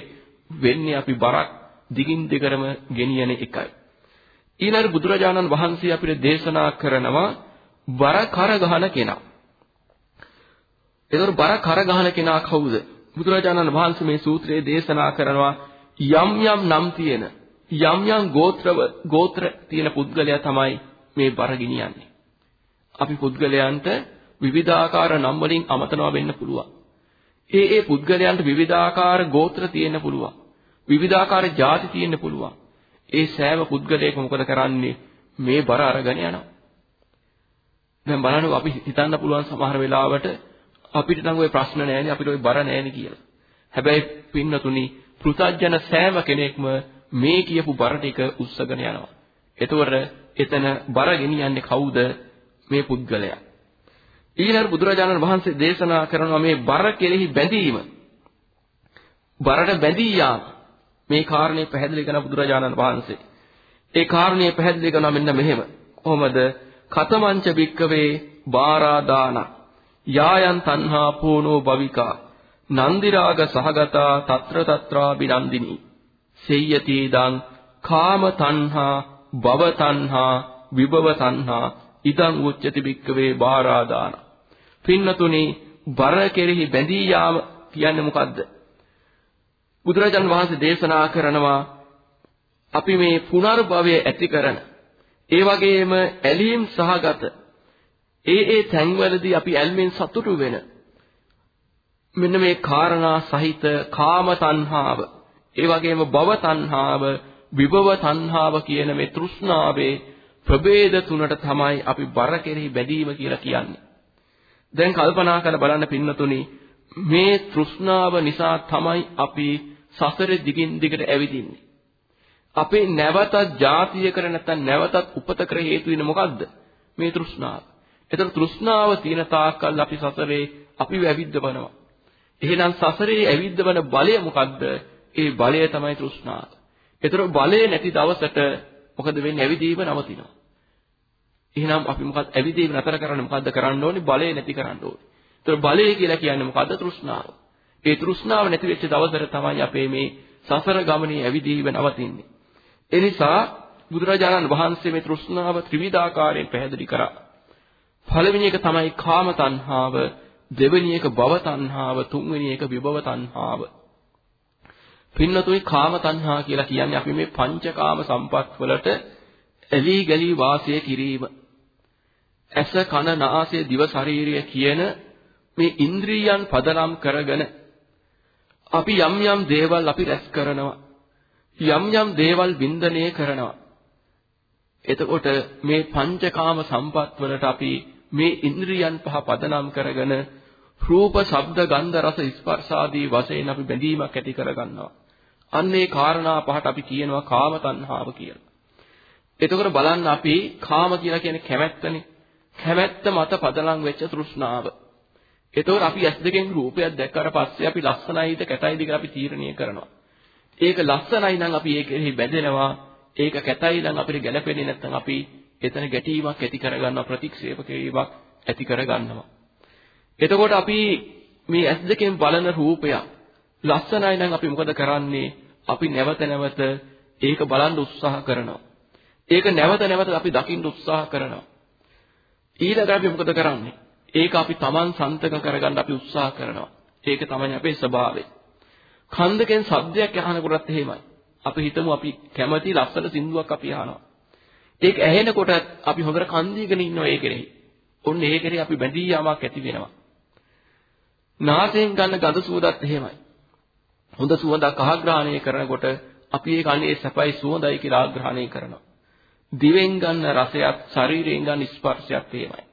වෙන්නේ අපි බරක් දිගින් දිගටම ගෙනියන එකයි. ඊළඟ බුදුරජාණන් වහන්සේ අපිට දේශනා කරනවා බර කර ගහන කෙනා. එතකොට බර කර ගහන කෙනා කවුද? බුදුරජාණන් වහන්සේ මේ සූත්‍රයේ දේශනා කරනවා යම් යම් නම් තියෙන යම් යම් ගෝත්‍රව ගෝත්‍ර තියෙන පුද්ගලයා තමයි මේ බර ගෙනියන්නේ. අපි පුද්ගලයන්ට විවිධාකාර නම් වලින් අමතනවා වෙන්න පුළුවන්. ඒ ඒ පුද්ගලයන්ට විවිධාකාර ගෝත්‍ර තියෙන්න පුළුවන්. විවිධාකාර ಜಾති තියෙන්න පුළුවන්. ඒ සෑම පුද්ගලයෙක්ම මොකද කරන්නේ? මේ බර අරගෙන යනවා. දැන් බලන්න අපි හිතන්න පුළුවන් සමහර වෙලාවට අපිට නම් ওই ප්‍රශ්න නැහැනේ අපිට ওই බර නැහැනේ කියලා. හැබැයි පින්නතුනි පෘථජන සෑම කෙනෙක්ම මේ කියපු බර ටික උස්සගෙන යනවා. එතකොට එතන බර ගෙනියන්නේ කවුද? මේ පුද්ගලයා. ඊළඟ බුදුරජාණන් වහන්සේ දේශනා කරනවා මේ බර කෙරෙහි බැඳීම. බරට බැඳී යාම. මේ කාරණේ පැහැදිලි කරන බුදුරජාණන් වහන්සේ. ඒ කාරණේ පැහැදිලි කරනවා මෙන්න මෙහෙම. කොහොමද? කතමංච භික්කවේ බාරාදාන යායන් තණ්හා පෝනෝ භවිකා. නන්දිරාග සහගතා తත්‍ර తත්‍රා බිනන්දිනී. සෙය්‍යති දං කාම තණ්හා භව තණ්හා විභව තණ්හා ඉදං උච්චති භික්කවේ බාරාදාන. පින්නතුනි බර කෙරෙහි බැඳී යාම කියන්නේ මොකද්ද? බුදුරජාන් වහන්සේ දේශනා කරනවා අපි මේ පුනර්භවය ඇති කරන. ඒ වගේම ඇලීම් සහගත ඒ ඒ තැන්වලදී අපි ඇල්මෙන් සතුටු වෙන මෙන්න මේ කාරණා සහිත කාම තණ්හාව ඒ වගේම භව තණ්හාව විභව තණ්හාව කියන මේ තෘෂ්ණාවේ ප්‍රභේද තුනට තමයි අපි බර කෙරෙහි බැඳීම කියලා කියන්නේ. දැන් කල්පනා කරලා බලන්න පින්නතුනි මේ තෘෂ්ණාව නිසා තමයි අපි සසරේ දිගින් දිගට ඇවිදින්නේ. අපේ නැවතත් ජාතිය කර නැත්නම් නැවතත් උපත කර හේතු වෙන්නේ මොකද්ද? මේ තෘෂ්ණාව. ඒතර තෘෂ්ණාව තියෙන තාක්කල් අපි සසරේ අපි ඇවිද්දවනවා. එහෙනම් සසරේ ඇවිද්දවන බලය මොකද්ද? ඒ බලය තමයි තෘෂ්ණාව. ඒතර බලය නැති දවසට මොකද වෙන්නේ? ඇවිදීම නවතිනවා. එහෙනම් අපි මොකක්ද ඇවිදීම නතර කරන්න මොකද්ද කරන්න ඕනේ? බලය නැති කරන්න ඕනේ. ඒතර බලය කියලා කියන්නේ මොකද්ද? තෘෂ්ණාව. ඒ තෘෂ්ණාව නැති වෙච්ච දවසට තමයි අපේ මේ සසර ගමනේ ඇවිදීම නවතින්නේ. ඒ නිසා බුදුරජාණන් වහන්සේ මේ තෘෂ්ණාව ත්‍රිවිධාකාරයෙන් පැහැදිලි කරා. පළවෙනි එක තමයි කාම තණ්හාව, දෙවෙනි එක භව තණ්හාව, තුන්වෙනි එක විභව තණ්හාව. පින්නතුයි කාම තණ්හා කියලා කියන්නේ අපි මේ පංචකාම සම්පත් වලට ඇලී ගලී වාසය කිරීම. ඇස කන නාසය දිව ශරීරය කියන මේ ඉන්ද්‍රියයන් පදනම් කරගෙන අපි යම් යම් දේවල් අපි රැස් කරනවා. යම් යම් දේවල් වින්දනය කරනවා. එතකොට මේ පංචකාම සම්පත් වලට අපි මේ ඉන්ද්‍රියන් පහ පදනම් කරගෙන රූප, ශබ්ද, ගන්ධ, රස, ස්පර්ශ ආදී වශයෙන් අපි බැඳීමක් ඇති කරගන්නවා. අන්න ඒ කාරණා පහට අපි කියනවා කාම තණ්හාව කියලා. එතකොට බලන්න අපි කාම කියලා කියන්නේ කැමැත්තනේ. කැමැත්ත මත පදනම් වෙච්ච තෘෂ්ණාව. එතකොට අපි ඇස් දෙකෙන් රූපයක් දැක්කට පස්සේ අපි ලස්සනයිද කැතයිද කියලා අපි තීරණය කරනවා. ඒක ලස්සනයි නම් අපි ඒකෙහි බැඳෙනවා. ඒක කැතයි නම් අපිට ගැළපෙන්නේ නැත්නම් අපි එතන ගැටීමක් ඇති කරගන්නවා ප්‍රතික්ෂේප කිරීමක් ඇති කරගන්නවා. එතකොට අපි මේ ඇස් දෙකෙන් බලන රූපය ලස්සනයි නම් අපි මොකද කරන්නේ? අපි නැවත නැවත ඒක බලන්න උත්සාහ කරනවා. ඒක නැවත නැවත අපි දකින්න උත්සාහ කරනවා. ඊළඟට අපි මොකද කරන්නේ? ඒක අපි Taman සන්තක කරගන්න අපි උත්සාහ කරනවා. ඒක තමයි අපේ ස්වභාවය. කන්දකෙන් සද්දයක් අහනකොටත් එහෙමයි. අපි හිතමු අපි කැමති ලස්සන සින්දුවක් අපි අහනවා. ඒක ඇහෙනකොට අපි හොඳට කන් දීගෙන ඉන්නවා ඒ කෙරෙහි. ඔන්න ඒ කෙරෙහි අපි බැඳී යාමක් ඇති වෙනවා. නාසයෙන් ගන්න ගඳ සුවඳත් එහෙමයි. හොඳ සුවඳක් ආග්‍රහණය කරනකොට අපි ඒක අනේ සැපයි සුවඳයි කියලා ආග්‍රහණය කරනවා. දිවෙන් ගන්න රසයත් ශරීරයෙන් ගන්න ස්පර්ශයත් එහෙමයි.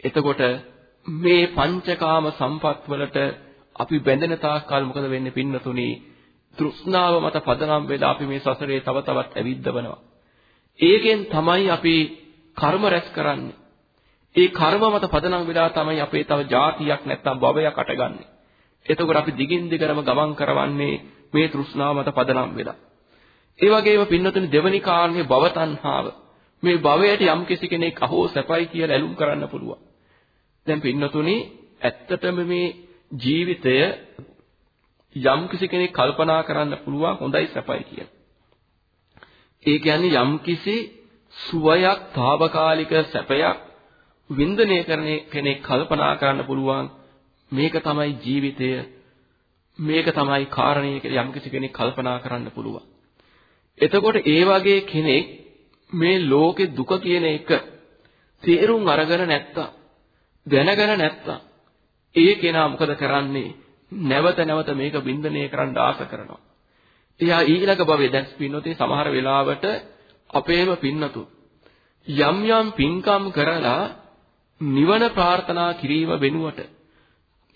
එතකොට මේ පංචකාම සම්පත් වලට අපි බැඳෙන තාක්කල් මොකද වෙන්නේ පින්නතුනි? තෘෂ්ණාව මත පදනම් වෙලා අපි මේ සසරේ තව තවත් ඇවිද්දවනවා. ඒකෙන් තමයි අපි කර්ම රැස් කරන්නේ. ඒ කර්ම මත පදනම් වෙලා තමයි අපේ තව જાතියක් නැත්තම් භවයක් අටගන්නේ. එතකොට අපි දිගින් දිගටම ගමන් කරවන්නේ මේ තෘෂ්ණාව මත පදනම් වෙලා. ඒ වගේම පින්නතුනි දෙවනි කාරණේ භව තණ්හාව. මේ භවයට යම් කිසි කෙනෙක් අහෝ සැපයි කියලා ඇලුම් කරන්න පුළුවන්. දැන් පින්නතුනි ඇත්තටම මේ ජීවිතය යම් කිසි කෙනෙක් කල්පනා කරන්න පුළුවන් හොඳයි සැපයි කියලා. ඒ කියන්නේ යම් කිසි සුවයක්, తాවකාලික සැපයක් වින්දනය කරන කෙනෙක් කල්පනා කරන්න පුළුවන්. මේක තමයි ජීවිතය. මේක තමයි කාරණේ කියලා යම් කිසි කෙනෙක් කල්පනා කරන්න පුළුවන්. එතකොට ඒ වගේ කෙනෙක් මේ ලෝකේ දුක කියන එක තේරුම් අරගෙන නැත්තම් දැනගෙන නැත්තම් ඒ කෙනා මොකද කරන්නේ? නැවත නැවත මේක බින්දනය කරන්න ආස කරනවා. එයා ඊළඟ භවයේ දැන් පින්නතේ සමහර වෙලාවට අපේම පින්නතු යම් යම් පින්කම් කරලා නිවන ප්‍රාර්ථනා කිරීම වෙනුවට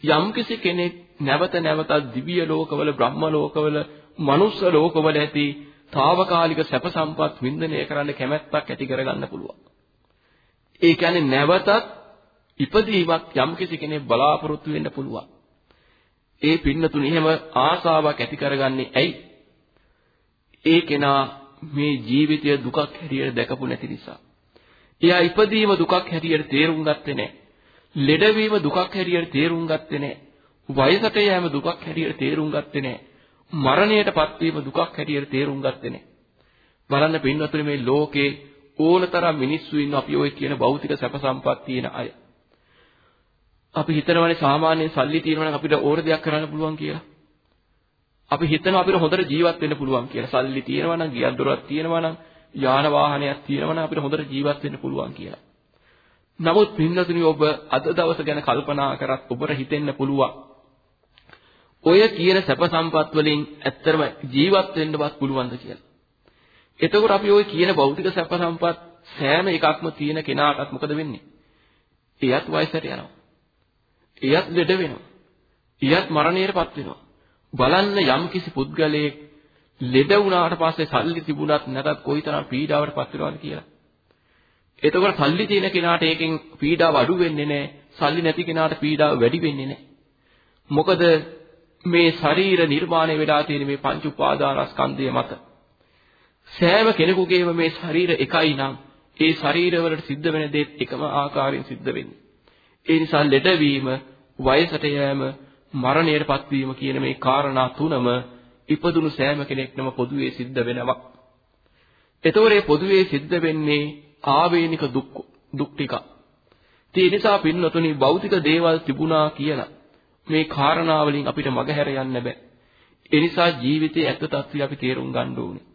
යම්කිසි කෙනෙක් නැවත නැවතත් දිව්‍ය ලෝකවල බ්‍රහ්ම ලෝකවල මනුස්ස ලෝකවල ඇති తాවකාලික සැප සම්පත් වින්දනය කරන්න කැමැත්තක් ඇති කරගන්න පුළුවන්. ඒ කියන්නේ නැවතත් ඉපදීමක් යම්කිසි කෙනෙක් බලාපොරොත්තු වෙන්න පුළුවන්. ඒ පින්නතුන් එහෙම ආසාවක් ඇති කරගන්නේ ඇයි? ඒ කෙනා මේ ජීවිතය දුකක් හැටියට දැකපු නැති නිසා. එයා ඉපදීම දුකක් හැටියට තේරුම් ගත්තේ නැහැ. ලෙඩවීම දුකක් හැටියට තේරුම් ගත්තේ නැහැ. වයසට යෑම දුකක් හැටියට තේරුම් ගත්තේ නැහැ. මරණයටපත් වීම දුකක් හැටියට තේරුම් ගත්තේ නැහැ. බලන්න පින්වතුනි මේ ලෝකේ ඕනතරම් මිනිස්සු ඉන්න අපි ඔය කියන භෞතික සැප සම්පත් තියෙන අය. අපි හිතනවානේ සාමාන්‍යයෙන් සල්ලි තියෙනවා නම් අපිට ඕන දෙයක් කරන්න පුළුවන් කියලා. අපි හිතනවා අපිට හොඳට ජීවත් වෙන්න පුළුවන් කියලා. සල්ලි තියෙනවා නම්, ගියක් දොරක් තියෙනවා නම්, යාන වාහනයක් තියෙනවා නම් අපිට හොඳට ජීවත් වෙන්න පුළුවන් කියලා. නමුත් පින්නතුනි ඔබ අද දවස ගැන කල්පනා කරත් ඔබට හිතෙන්න පුළුවන්. ඔය කියන සැප සම්පත් වලින් ඇත්තටම ජීවත් වෙන්නවත් පුළුවන්ද කියලා. එතකොට අපි ওই කියන භෞතික සැප සම්පත් සෑම එකක්ම තියෙන කෙනාටත් මොකද වෙන්නේ? එයත් වයසට යනවා. එයත් ලෙඩ වෙනවා. එයත් මරණයටපත් වෙනවා. බලන්න යම්කිසි පුද්ගලයෙක් ලෙඩ වුණාට පස්සේ සල්ලි තිබුණත් නැතත් කොයිතරම් පීඩාවට පත් වෙනවද කියලා. එතකොට සල්ලි තියෙන කෙනාට ඒකෙන් පීඩාව අඩු වෙන්නේ නැහැ. සල්ලි නැති කෙනාට පීඩාව වැඩි වෙන්නේ නැහැ. මොකද මේ ශරීර නිර්මාණය වෙලා තියෙන මේ පංච උපාදානස්කන්ධය මත සෑම කෙනෙකුගේම මේ ශරීර එකයි නම් ඒ ශරීරවලට සිද්ධ වෙන දේත් එකම ආකාරයෙන් සිද්ධ වෙන්නේ. ඒ නිසා ලෙඩවීම, වයසට යෑම, මරණයටපත් වීම කියන මේ காரணා තුනම ඉපදුණු සෑම කෙනෙක්ම පොදුවේ සිද්ධ වෙනවා. එතකොට මේ පොදුවේ සිද්ධ වෙන්නේ ආවේනික දුක් දුක් ටික. ඒ නිසා පින්නතුනි භෞතික දේවල් තිබුණා කියලා මේ காரணා වලින් අපිට මගහැර යන්න බෑ. ඒ නිසා ජීවිතයේ ඇත්ත తත්වය අපි තේරුම් ගන්න ඕනේ.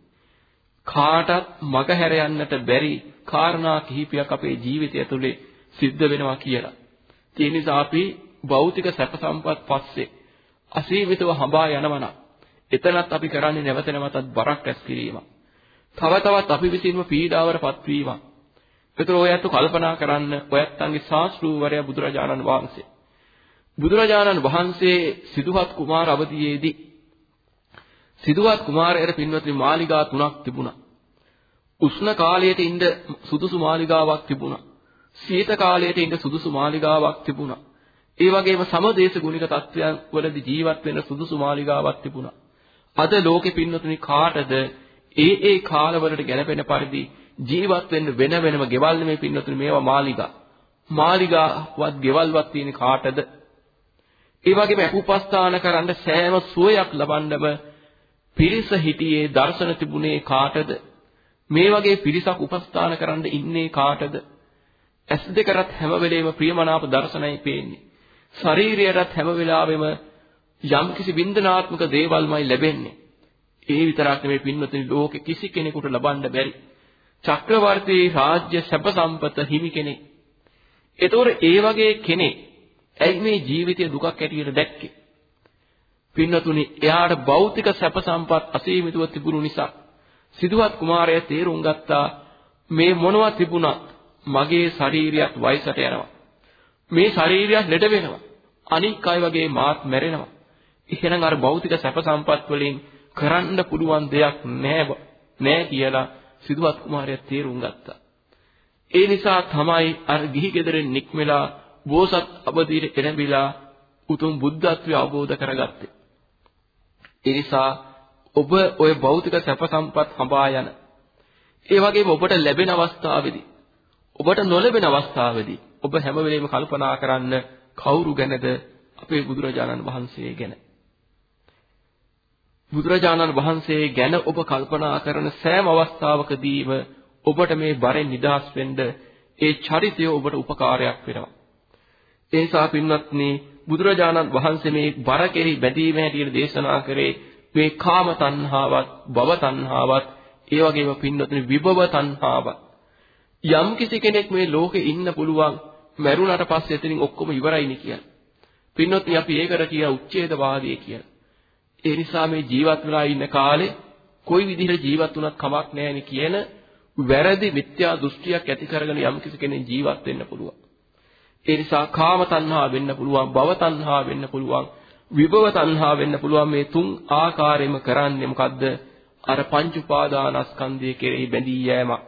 කාටත් මගහැර යන්නට බැරි කාරණා කිහිපයක් අපේ ජීවිතය ඇතුලේ සිද්ධ වෙනවා කියලා. ඒ නිසා අපි භෞතික සැප සම්පත් පස්සේ අසීමිතව හඹා යනවනම් එතනත් අපි කරන්නේ නැවත නැවතත් බරක් රැස් කිරීමක්. තව තවත් අපි විසින්ම පීඩාවට පත්වීමක්. ඒතර ඔයත් කල්පනා කරන්න ඔයත්න්ගේ ශාස්ත්‍රූවරයා බුදුරජාණන් වහන්සේ. බුදුරජාණන් වහන්සේ සිදුහත් කුමාර අවදියේදී සිදුවත් කුමාරයාට පින්වත්නි මාලිගා තුනක් තිබුණා. උෂ්ණ කාලයට ඉඳ සුදුසු මාලිගාවක් තිබුණා. සීත කාලයට ඉඳ සුදුසු මාලිගාවක් තිබුණා. ඒ වගේම සමදේශ ගුණික තත්වයන් වලදී ජීවත් වෙන්න සුදුසු මාලිගාවක් තිබුණා. අද ලෝකෙ පින්වතුනි කාටද ඒ ඒ කාලවලට ගැලපෙන පරිදි ජීවත් වෙන්න වෙන වෙනම ගෙවල් නෙමෙයි පින්වතුනි මේවා මාලිගා. මාලිගාවත් ගෙවල්වත් තියෙන කාටද? ඒ වගේම උපස්ථාන කරන්න සෑම සුවයක් ලබන්නම පිරිස හිටියේ දර්ශන තිබුණේ කාටද? මේ වගේ පිරිසක් උපස්ථාන කරන්න ඉන්නේ කාටද? ඇස් දෙකරත් හැම වෙලේම ප්‍රියමනාප දර්ශනයි පේන්නේ. ශරීරයටත් හැම වෙලාවෙම යම්කිසි වින්දනාත්මක දේවල්මයි ලැබෙන්නේ. ඒ විතරක් නෙමෙයි පින්වතුනි ලෝකෙ කිසි කෙනෙකුට ලබන්න බැරි චක්‍රවර්ති රාජ්‍ය සැප සම්පත හිමි කෙනෙක්. ඒතොර ඒ වගේ කෙනෙක් ඇයි මේ ජීවිතය දුකක් ඇටියට දැක්කේ? පින්නතුනි එයාට භෞතික සැප සම්පත් අසීමිතව තිබුණු නිසා සිදුවත් කුමාරයා තේරුම් ගත්තා මේ මොනවා තිබුණත් මගේ ශරීරයත් වයසට යනවා. මේ ශරීරයත් ලෙඩ වෙනවා. අනික් අය වගේ මාත් මැරෙනවා. එහෙනම් අර භෞතික සැප සම්පත් වලින් කරන්න පුළුවන් දෙයක් නෑ නෑ කියලා සිදුවත් කුමාරයා තේරුම් ගත්තා. ඒ නිසා තමයි අර ගිහි ගෙදරින් නික්මලා බෝසත් අවදීට එළඹිලා උතුම් බුද්ධත්වය අවබෝධ කරගත්තේ. ඒ නිසා ඔබ ওই භෞතික සැප සම්පත් හඹා යන ඒ වගේම ඔබට ලැබෙන අවස්ථාවේදී ඔබට නොලැබෙන අවස්ථාවේදී ඔබ හැම වෙලෙම කල්පනා කරන්න කවුරු ගැනද අපේ බුදුරජාණන් වහන්සේ ගැන බුදුරජාණන් වහන්සේ ගැන ඔබ කල්පනා කරන සෑම අවස්ථාවකදීම ඔබට මේ බරෙන් නිදහස් වෙන්න ඒ චරිතය ඔබට උපකාරයක් වෙනවා. ඒ නිසා පින්වත්නි බුදුරජාණන් වහන්සේ මේ බර කෙරෙහි බැඳීම හැටියට දේශනා කරේ මේ කාම තණ්හාවත් භව තණ්හාවත් ඒ වගේම පින්වත්නි විභව තණ්හාවත් යම් කිසි කෙනෙක් මේ ලෝකේ ඉන්න පුළුවන් මැරුණාට පස්සේ එතනින් ඔක්කොම ඉවරයිනේ කියලා. පින්වත්නි අපි ඒකට කියන උච්ඡේදවාදී කියලා. ඒ නිසා මේ ජීවත් වෙලා ඉන්න කාලේ කොයි විදිහට ජීවත් වුණත් කමක් නැහැ කියන වැරදි මිත්‍යා දෘෂ්ටියක් ඇති කරගෙන යම් කිසි කෙනෙක් ජීවත් වෙන්න පුළුවන්. ඒ නිසා කාම තණ්හා වෙන්න පුළුවන්, භව තණ්හා වෙන්න පුළුවන්, විභව තණ්හා වෙන්න පුළුවන් මේ තුන් ආකාරයෙන්ම කරන්නේ මොකද්ද? අර පංච උපාදානස්කන්ධය කෙරෙහි බැඳී යෑමක්.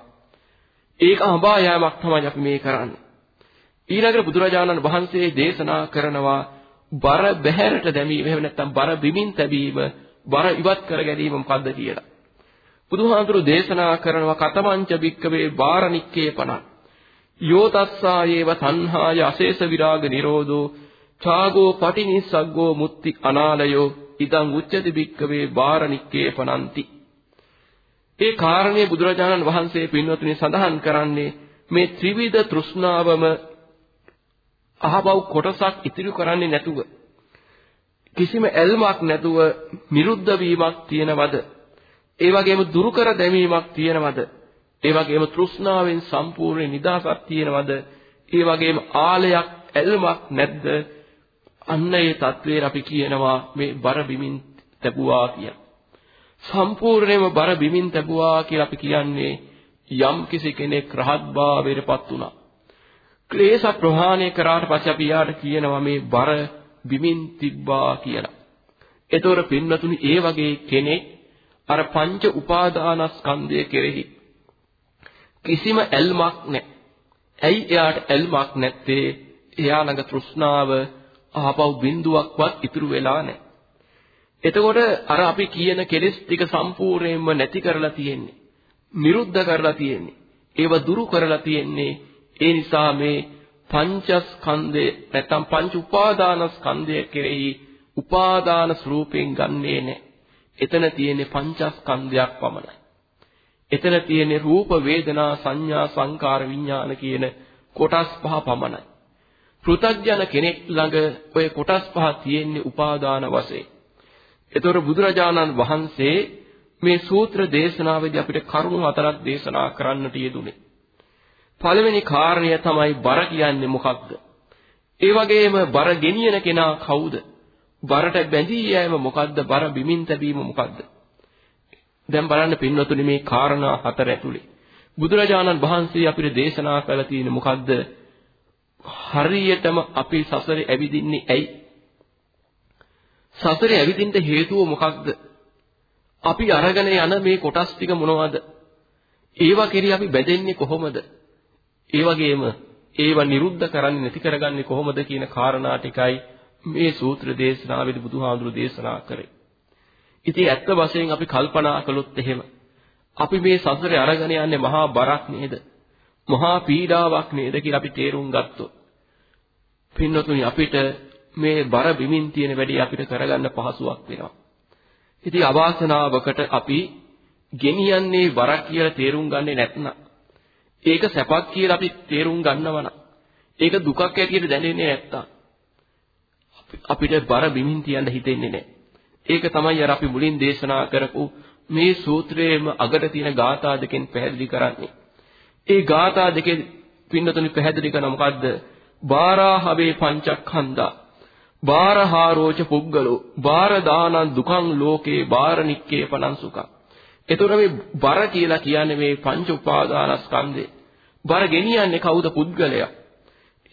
ඒක අඹා යෑමක් තමයි අපි මේ කරන්නේ. ඊළඟට බුදුරජාණන් වහන්සේ දේශනා කරනවා බර බැහැරට දැමීම එහෙම නැත්නම් බර බිමින් තැබීම බර ඉවත් කර ගැනීම මොකද්ද කියලා. බුදුහාඳුරු දේශනා කරනවා කතමංච බික්කවේ බාරනික්කේ පණක්. යෝ තස්සායේව තණ්හාය අශේෂ විරාග නිරෝධෝ ඡාගෝ පටිනිස්සග්ගෝ මුත්‍ති අනාලයෝ ඉදං උච්චති බික්කවේ බාරනික්කේ පනන්ති. ඒ කාරණේ බුදුරජාණන් වහන්සේ පින්වතුනි සඳහන් කරන්නේ මේ ත්‍රිවිධ තෘෂ්ණාවම අහබව් කොටසක් ඉතිරි කරන්නේ නැතුව කිසිම ඇල්මක් නැතුව නිරුද්ධ වීමක් තියනවද? ඒ වගේම දුරු කර දැමීමක් තියනවද? ඒ වගේම තෘෂ්ණාවෙන් සම්පූර්ණ නිදාසක් තියනවද? ඒ වගේම ආලයක් ඇල්මක් නැද්ද? අන්න ඒ தത്വයෙන් අපි කියනවා මේ බර බිමින් තැබුවා කියලා. සම්පූර්ණයෙන්ම බර බිමින් තැබුවා කියලා අපි කියන්නේ යම් කිසි කෙනෙක් රහත් භාවයටපත් වුණා. ක්ලේශ ප්‍රහාණය කරාට පස්සේ අපි යාට කියනවා මේ බර බිමින් තිබ්බා කියලා. ඒතොර පින්නතුනි ඒ වගේ කෙනෙක් අර පංච උපාදානස්කන්ධය කෙරෙහි කිසිම ඇල්මක් නැහැ. ඇයි එයාට ඇල්මක් නැත්තේ? එයා ළඟ තෘෂ්ණාව ආපහු බිඳුවක්වත් ඉතුරු වෙලා නැහැ. එතකොට අර අපි කියන කෙලෙස් ටික සම්පූර්ණයෙන්ම නැති කරලා තියෙන්නේ. නිරුද්ධ කරලා තියෙන්නේ. ඒව දුරු කරලා තියෙන්නේ. ඒ නිසා මේ පංචස්කන්ධේ නැත්නම් පංච උපාදානස්කන්ධය කෙරෙහි උපාදාන ස්වરૂපයෙන් ගන්නේ නැහැ. එතන තියෙන්නේ පංචස්කන්ධයක් පමණයි. එතන තියෙන්නේ රූප වේදනා සංඥා සංකාර විඥාන කියන කොටස් පහ පමණයි. පෘථග්ජන කෙනෙක් ළඟ ඔය කොටස් පහ තියෙන්නේ උපාදාන වශයෙන්. ඒතර බුදුරජාණන් වහන්සේ මේ සූත්‍ර දේශනාවේදී අපිට කරුණු හතරක් දේශනා කරන්නට යෙදුනේ. පළවෙනි කාරණය තමයි බර කියන්නේ මොකක්ද? ඒ වගේම බර ගෙනියන කෙනා කවුද? බරට බැඳී යෑම මොකද්ද? බර බිමින් තැබීම මොකද්ද? දැන් බලන්න පින්වතුනි මේ කාරණා හතර ඇතුලේ බුදුරජාණන් වහන්සේ අපිට දේශනා කළ තියෙන මොකද්ද? හරියටම අපි සසරේ ඇවිදින්නේ ඇයි? සසරේ ඇවිදින්න හේතුව මොකක්ද? අපි අරගෙන යන මේ කොටස් ටික මොනවද? ඒවා කෙරෙහි අපි බැඳෙන්නේ කොහොමද? ඒ වගේම ඒවා නිරුද්ධ කරන්නේ නැති කරගන්නේ කොහොමද කියන කාරණා ටිකයි මේ සූත්‍ර දේශනාවේදී බුදුහාඳුරු දේශනා කරේ. ඉතින් ඇත්ත වශයෙන් අපි කල්පනා කළොත් එහෙම අපි මේ සසරේ අරගෙන යන්නේ මහා බරක් නේද? මහා පීඩාවක් නේද කියලා අපි තේරුම් ගත්තොත්. පින්නතුනි අපිට මේ බර බිමින් තියෙන වැඩි අපිට කරගන්න පහසුවක් වෙනවා. ඉතින් අවාසනාවකට අපි ගෙනියන්නේ බරක් කියලා තේරුම් ගන්නේ නැත්නම් ඒක සැපක් කියලා අපි තේරුම් ගන්නවා නම් ඒක දුකක් ඇටියට දැනෙන්නේ නැත්තම් අපිට බර බිමින් තියන්න හිතෙන්නේ නැහැ. ඒක තමයි අර අපි මුලින් දේශනා කරපු මේ සූත්‍රයේම අගට තියෙන ගාථා දෙකෙන් පැහැදිලි කරන්නේ. ඒ ගාථා දෙකේ පින්නතුනි පැහැදිලි කරන මොකද්ද? බාරාහවේ පංචක්ඛන්දා බාරහාරෝච පුද්ගලෝ බාර දානං දුකං ලෝකේ බාරනික්කේ පනංසුකං එතකොට මේ බර කියලා කියන්නේ මේ පංච උපාදානස්කන්ධේ. බර ගෙනියන්නේ කවුද පුද්ගලයා.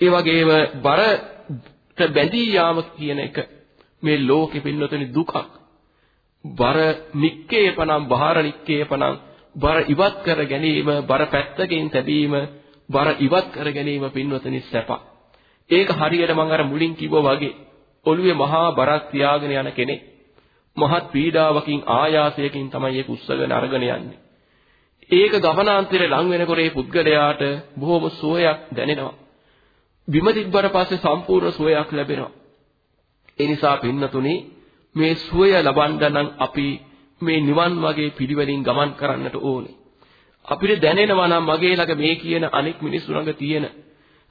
ඒ වගේම බරට බැඳී යාම කියන එක මේ ලෝකෙ පින්නතුනි දුකක්. බර නික්කේපනම් බහාර නික්කේපනම් බර ඉවත් කර ගැනීම බර පැත්තකින් තැබීම බර ඉවත් කර ගැනීම පින්වතුනි සැප. ඒක හරියට මම අර මුලින් කිව්වා වගේ ඔළුවේ මහා බරක් තියාගෙන යන කෙනෙක් මහත් පීඩාවකින් ආයාසයකින් තමයි ඒක උස්සගෙන අරගෙන යන්නේ. ඒක ගමනාන්තරේ ලං වෙනකොට ඒ පුද්ගලයාට බොහොම සුවයක් දැනෙනවා. බිම තිබ්බට පස්සේ සම්පූර්ණ සුවයක් ලැබෙනවා. ඒ නිසා පින්නතුනි මේ සුවය ලබන්න නම් අපි මේ නිවන් මාගේ පිළිවෙලින් ගමන් කරන්නට ඕනේ. අපිට දැනෙනවා නම් මගේ ළඟ මේ කියන අනෙක් මිනිස්සු ළඟ තියෙන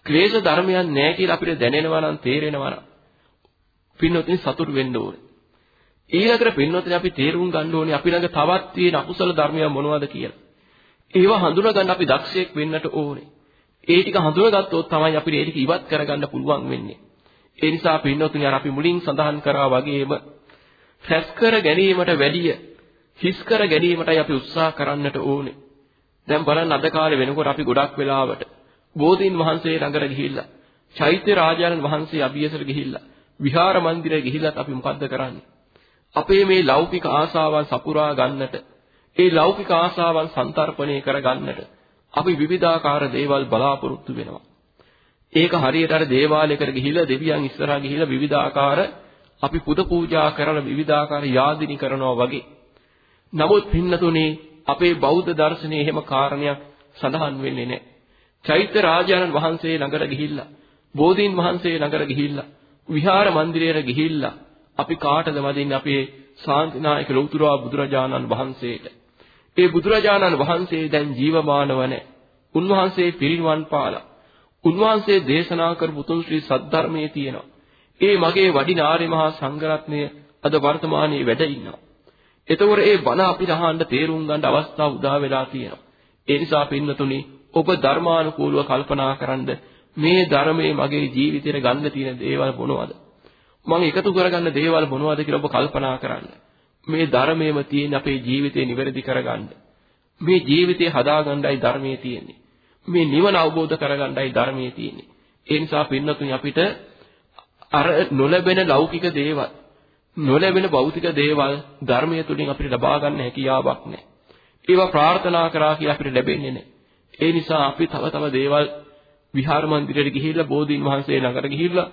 ක්ලේශ ධර්මයන් නැහැ කියලා අපිට දැනෙනවා නම් තේරෙනවා නම් පින්නතුනි සතුටු වෙන්න ඕනේ. ඊළඟට පින්වත්නි අපි තේරුම් ගන්න ඕනේ අපි ළඟ තවත් තියෙන අකුසල ධර්මයන් මොනවද කියලා. ඒවා හඳුනා ගන්න අපි දක්ෂයෙක් වෙන්නට ඕනේ. ඒ ටික හඳුනාගත්තොත් තමයි අපිට ඒ ටික ඉවත් කරගන්න පුළුවන් වෙන්නේ. ඒ නිසා පින්වත්නි අර අපි මුලින් සඳහන් කරා වගේම රැස් කර ගැනීමට වැඩිය හිස් කර ගැනීමටයි අපි උත්සාහ කරන්නට ඕනේ. දැන් බලන්න අද කාලේ වෙනකොට අපි ගොඩක් වෙලාවට බෝධීන් වහන්සේ ළඟට ගිහිල්ලා චෛත්‍ය රාජානන් වහන්සේ අභියසට ගිහිල්ලා විහාර මන්දිරේ ගිහිල්ලාත් අපි මොකද්ද කරන්නේ? අපේ මේ ලෞකික ආශාවන් සපුරා ගන්නට ඒ ලෞකික ආශාවන් සංතරපණය කර ගන්නට අපි විවිධාකාර දේවල් බලාපොරොත්තු වෙනවා. ඒක හරියට අර දේවාලයකට ගිහිල්ලා දෙවියන් ඉස්සරහා ගිහිල්ලා විවිධාකාර අපි පුද පූජා කරන විවිධාකාර යාදිනි කරනවා වගේ. නමුත් පින්නතුනේ අපේ බෞද්ධ දර්ශනයේ එහෙම කාරණයක් සඳහන් වෙන්නේ නැහැ. චෛත්‍ය රාජානන් වහන්සේ ළඟට ගිහිල්ලා, බෝධීන් වහන්සේ ළඟට ගිහිල්ලා, විහාර මන්දිරයට ගිහිල්ලා අපි කාටද වදින්නේ අපේ ශාන්තිනායක ලෞතුරා බුදුරජාණන් වහන්සේට. ඒ බුදුරජාණන් වහන්සේ දැන් ජීවමානව නැහැ. උන්වහන්සේ පිරිනිවන් පාලා. උන්වහන්සේ දේශනා කරපු උතුම් ශ්‍රී සද්ධර්මයේ තියෙනවා. ඒ මගේ වඩින ආර්ය මහා සංඝරත්නය අද වර්තමානයේ වැඩ ඉන්නවා. එතකොට ඒ බණ අපිට අහන්න තේරුම් ගන්න අවස්ථාව උදා වෙලා තියෙනවා. ඒ නිසා පින්නතුනි ඔබ ධර්මානුකූලව කල්පනා කරන්ද මේ ධර්මයේ මගේ ජීවිතේට ගන්න තියෙන දේවල් මොනවද? මම එකතු කරගන්න දේවල් මොනවද කියලා ඔබ කල්පනා කරන්න. මේ ධර්මයේම තියෙන අපේ ජීවිතේ නිවැරදි කරගන්න. මේ ජීවිතේ හදාගන්නයි ධර්මයේ තියෙන්නේ. මේ නිවන අවබෝධ කරගන්නයි ධර්මයේ තියෙන්නේ. ඒ නිසා පින්නතුනි අපිට අර නොලැබෙන ලෞකික දේවල් නොලැබෙන භෞතික දේවල් ධර්මයේ තුලින් අපිට ලබා ගන්න හැකියාවක් නැහැ. ඒවා ප්‍රාර්ථනා කරා කියලා අපිට ලැබෙන්නේ නැහැ. ඒ නිසා අපි තව තව දේවල් විහාර මන්දිරයට ගිහිල්ලා බෝධීන් වහන්සේ ළඟට ගිහිල්ලා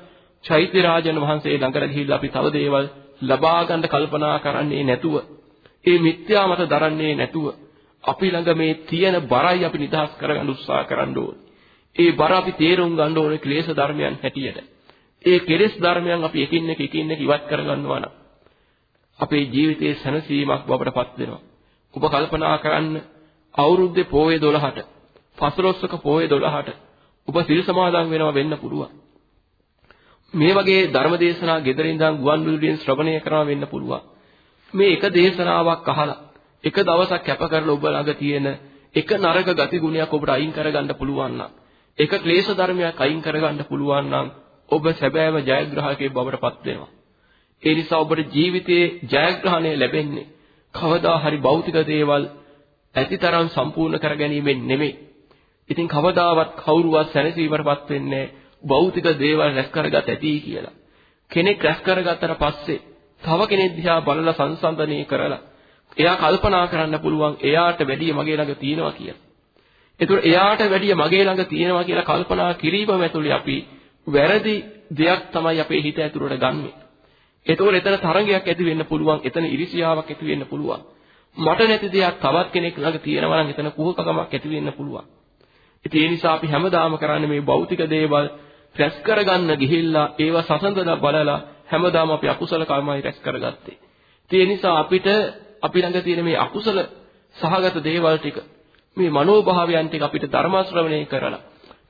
චෛත්‍ය රාජන් වහන්සේ ළඟට ගිහිල්ලා අපි තව දේවල් ලබා ගන්න කල්පනා කරන්නේ නැතුව ඒ මිත්‍යා මත දරන්නේ නැතුව අපි ළඟ මේ තියෙන බරයි අපි නිදහස් කරගන්න උත්සාහ කරන්න ඕනේ. ඒ බර අපි තේරුම් ගන්න ඕනේ ක්ලේශ ධර්මයන් හැටියට. ඒ කෙලෙස් ධර්මයන් අපි එකින් එක එකින් එක ඉවත් කරගන්නවා නම් අපේ ජීවිතයේ සැනසීමක් බවට පත් වෙනවා. ඔබ කල්පනා කරන්න අවුරුද්දේ පෝය 12ට, පසළොස්වක පෝය 12ට ඔබ සිල් සමාදන් වෙනවා වෙන්න පුළුවන්. මේ වගේ ධර්ම දේශනා ගෙදර ඉඳන් ගුවන් විදුලියෙන් ශ්‍රවණය කරනවා වෙන්න පුළුවන්. මේ එක දේශනාවක් අහලා එක දවසක් කැප කරලා ඔබ ළඟ තියෙන එක නරක ගති ගුණයක් ඔබට අයින් කරගන්න පුළුවන් නම් එක ක්ලේශ ධර්මයක් අයින් කරගන්න පුළුවන් නම් ඔබ සැබෑම ජයග්‍රාහකයෙක් බවට පත් වෙනවා. ඒ නිසා ඔබට ජීවිතයේ ජයග්‍රහණය ලැබෙන්නේ කවදා හරි භෞතික දේවල් ඇතිතරම් සම්පූර්ණ කර ගැනීමෙන් නෙමෙයි. ඉතින් කවදාවත් කවුරුවත් සැනසීමටපත් වෙන්නේ භෞතික දේවල් රැස් කරගත ඇති කියලා. කෙනෙක් රැස් කරගත්තට පස්සේ තව කෙනෙක් දිහා බලලා සංසන්දනය කරලා එයා කල්පනා කරන්න පුළුවන් එයාට වැඩිය මගේ ළඟ තියෙනවා කියලා. ඒතර එයාට වැඩිය මගේ ළඟ තියෙනවා කියලා කල්පනා කිරීම ඇතුළේ අපි වැරදි දෙයක් තමයි අපේ හිත ඇතුළට ගන්නෙ. ඒතකොට එතන තරංගයක් ඇති වෙන්න පුළුවන්, එතන ඉරිසියාවක් ඇති වෙන්න පුළුවන්. මට නැති දෙයක් තවත් කෙනෙක් ළඟ තියෙනවා නම් එතන කුහකකමක් ඇති වෙන්න පුළුවන්. ඉතින් ඒ නිසා අපි හැමදාම කරන්නේ මේ භෞතික දේවල් රැස් කරගන්න ගිහිල්ලා ඒවා සසඳලා බලලා හැමදාම අපි අකුසල කර්මයි රැස් කරගත්තේ. ඉතින් ඒ නිසා අපිට අපි ළඟ තියෙන මේ අකුසල සහගත දේවල් ටික මේ මනෝභාවයන් ටික අපිට ධර්ම ශ්‍රවණය කරලා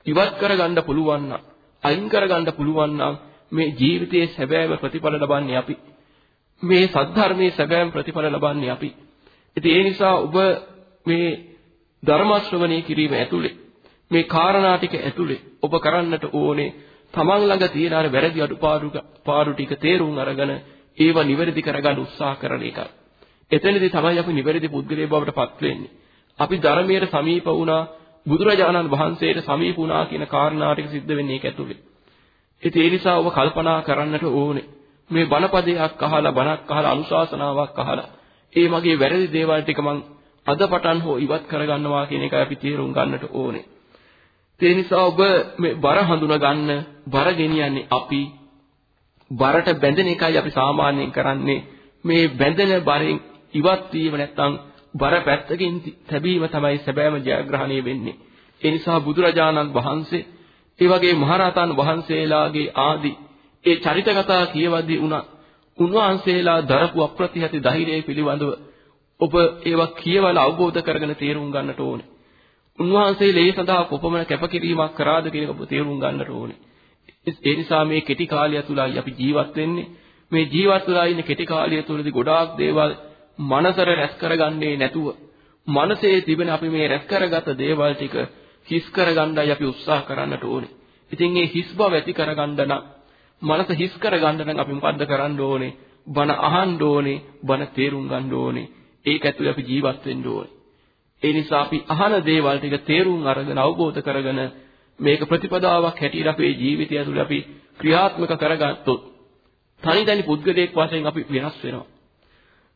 ඉවත් කරගන්න පුළුවන් නම් අයින් කරගන්න පුළුවන් නම් මේ ජීවිතයේ සැබෑම ප්‍රතිඵල ලබන්නේ අපි. මේ සද්ධර්මයේ සැබෑම ප්‍රතිඵල ලබන්නේ අපි. ඉතින් ඒ නිසා ඔබ මේ ධර්ම ශ්‍රවණය කිරීම ඇතුලේ මේ කාරණා ටික ඇතුලේ ඔබ කරන්නට ඕනේ තමන් ළඟ තියෙන අර වැරදි අඩුපාඩු පාඩු ටික තේරුම් අරගෙන ඒව නිවැරදි කරගන්න උත්සාහ කරන එකයි. එතනදී තමයි අපි නිවැරදි පුද්ගලයෙක් බවට පත් වෙන්නේ. අපි ධර්මයට සමීප වුණා බුදුරජාණන් වහන්සේට සමීප වුණා කියන කාරණා ටික සිද්ධ වෙන්නේ ඒක ඇතුලේ. ඉතින් ඒ නිසා ඔබ කල්පනා කරන්නට ඕනේ. මේ බණපදයක් අහලා බණක් අහලා අනුශාසනාවක් අහලා ඒ මගේ වැරදි දේවල් ටික මං අදපටන් හෝ ඉවත් කරගන්නවා කියන එකයි අපි තේරුම් ගන්නට ඕනේ. ඒ නිසා ඔබ මේ බර හඳුනා ගන්න බර ගෙනියන්නේ අපි බරට බැඳෙන එකයි අපි සාමාන්‍යයෙන් කරන්නේ මේ බැඳෙන බරෙන් ඉවත් වීම නැත්නම් බර පැත්තකින් තැබීම තමයි සැබෑම ජයග්‍රහණය වෙන්නේ. ඒ නිසා බුදුරජාණන් වහන්සේ ඒ වගේ මහරහතන් වහන්සේලාගේ ආදී ඒ චරිත කතා කියවදී උනා උන්වහන්සේලා දරපු අප්‍රතිහත ධෛර්යය පිළිබඳව ඔබ ඒවා කියවලා අවබෝධ කරගෙන තේරුම් ගන්නට ඕනේ. උන්වහන්සේ ලේ සඳහා කොපමණ කැපකිරීමක් කරාද කියන ඔබ තේරුම් ගන්නට ඕනේ. ඒ නිසා මේ කෙටි කාලය තුලයි අපි ජීවත් වෙන්නේ. මේ ජීවත් වෙලා ඉන්න කෙටි කාලය තුලදී ගොඩාක් දේවල් මනසට රැස් කරගන්නේ නැතුව මනසේ තිබෙන අපි මේ රැස් කරගත දේවල් ටික හිස් කරගන්නයි අපි උත්සාහ කරන්නට ඕනේ. ඉතින් මේ හිස් බව ඇති කරගන්න නම් මනස හිස් කරගන්න නම් අපි මොකද්ද කරන්න ඕනේ? බණ අහන්න ඕනේ, බණ තේරුම් ගන්න ඕනේ. ඒක ඇතුලේ අපි ජීවත් වෙන්න ඕනේ. ඒ නිසා අපි අහන දේවල් ටික තේරුම් අරගෙන අවබෝධ කරගෙන මේක ප්‍රතිපදාවක් හැටියට අපේ ජීවිතය ඇතුලේ අපි ක්‍රියාත්මක කරගත්තොත් තනි තනි පුද්ගලයෙක් වශයෙන් අපි වෙනස් වෙනවා.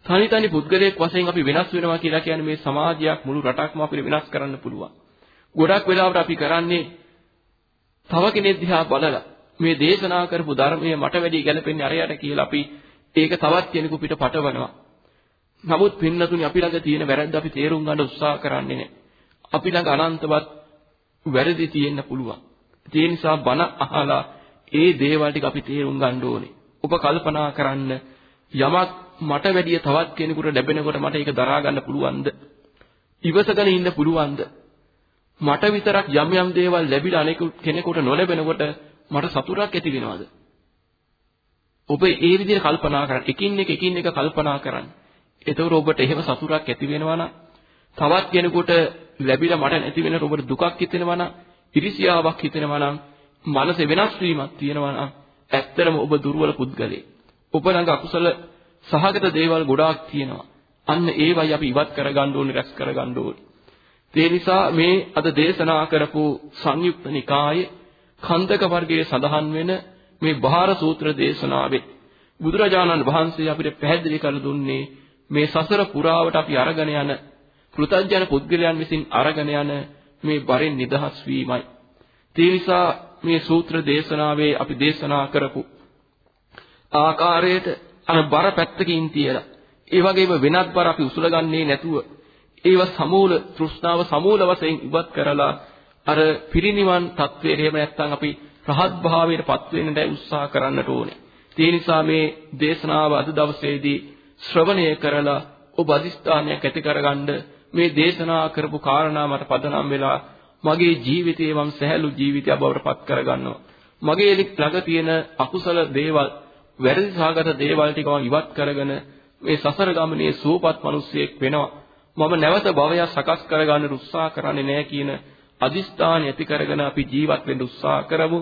තනි තනි පුද්ගලයෙක් වශයෙන් අපි වෙනස් වෙනවා කියලා කියන්නේ මේ සමාජයක් මුළු රටක්ම අපිට වෙනස් කරන්න පුළුවන්. ගොඩක් වෙලාවට අපි කරන්නේ තව කෙනෙක් දිහා බලලා මේ දේශනා කරපු ධර්මය මට වැඩි ගැළපෙන්නේ අරයට කියලා අපි ඒක තවත් කෙනෙකු පිට පටවනවා. නමුත් පින්නතුනි අපි ළඟ තියෙන වැරද්ද අපි තේරුම් ගන්න උත්සාහ කරන්නේ නැහැ. අපි ළඟ අනන්තවත් වැරදි තියෙන්න පුළුවන්. ඒ නිසා බණ අහලා ඒ දේවල් ටික අපි තේරුම් ගන්න ඕනේ. ඔබ කල්පනා කරන්න යමක් මට වැඩිය තවත් කෙනෙකුට ලැබෙනකොට මට ඒක දරා ගන්න පුළුවන්ද? ඉවසගෙන ඉන්න පුළුවන්ද? මට විතරක් යම් යම් දේවල් ලැබිලා අනෙකුට කෙනෙකුට නොලැබෙනකොට මට සතුටක් ඇති වෙනවද? ඔබ ඒ විදිහට කල්පනා කරන්න. එකින් එක එකින් එක කල්පනා කරන්න. එතකොට ඔබට එහෙම සතුටක් ඇති වෙනවා නම් තවත් කෙනෙකුට ලැබිලා මට නැති වෙනකොට ඔබට දුකක් හිතෙනවා නම් ඉරිසියාවක් හිතෙනවා නම් මනස වෙනස් වීමක් තියෙනවා නම් ඇත්තරම ඔබ දුර්වල පුද්ගලයෙක්. ඔබ ළඟ අකුසල සහගත දේවල් ගොඩාක් තියෙනවා. අන්න ඒවයි අපි ඉවත් කරගන්න ඕනේ, රැස් කරගන්න ඕනේ. ඒ නිසා මේ අද දේශනා කරපු සංයුක්ත නිකායේ කන්දක වර්ගයේ සඳහන් වෙන මේ බාහිර සූත්‍ර දේශනාවේ බුදුරජාණන් වහන්සේ අපිට පැහැදිලි කර දුන්නේ මේ සසර පුරාවට අපි අරගෙන යන කෘතඥ පුද්ගලයන් විසින් අරගෙන යන මේ බරෙන් නිදහස් වීමයි. ඒ නිසා මේ සූත්‍ර දේශනාවේ අපි දේශනා කරපු ආකාරයට අර බර පැත්තකින් තියලා ඒ වගේම වෙනත් බර අපි උසුලගන්නේ නැතුව ඒව සමූල තෘෂ්ණාව සමූල වශයෙන් ඉවත් කරලා අර පිරිනිවන් තත්වයේ එහෙම නැත්නම් අපි රහත් භාවයට පත් වෙන්නට උත්සාහ කරන්නට ඕනේ. ඒ නිසා මේ දේශනාව අද දවසේදී ශ්‍රවණය කරලා ඔබ අදිස්ථානයක් ඇති කරගන්න මේ දේශනා කරපු කාරණා මට පදනම් වෙලා මගේ ජීවිතේ මම සැහැල්ලු ජීවිතයක් බවට පත් කරගන්නවා. මගේ ළඟ තියෙන අකුසල දේවල්, වැරදි සහගත දේවල් ටික මම ඉවත් කරගෙන මේ සසර ගමනේ සුවපත් මිනිසෙක් වෙනවා. මම නැවත භවය සකස් කරගන්න උත්සාහ කරන්නේ නැහැ කියන අදිස්ථාන ඇති කරගෙන අපි ජීවත් වෙන්න උත්සාහ කරමු.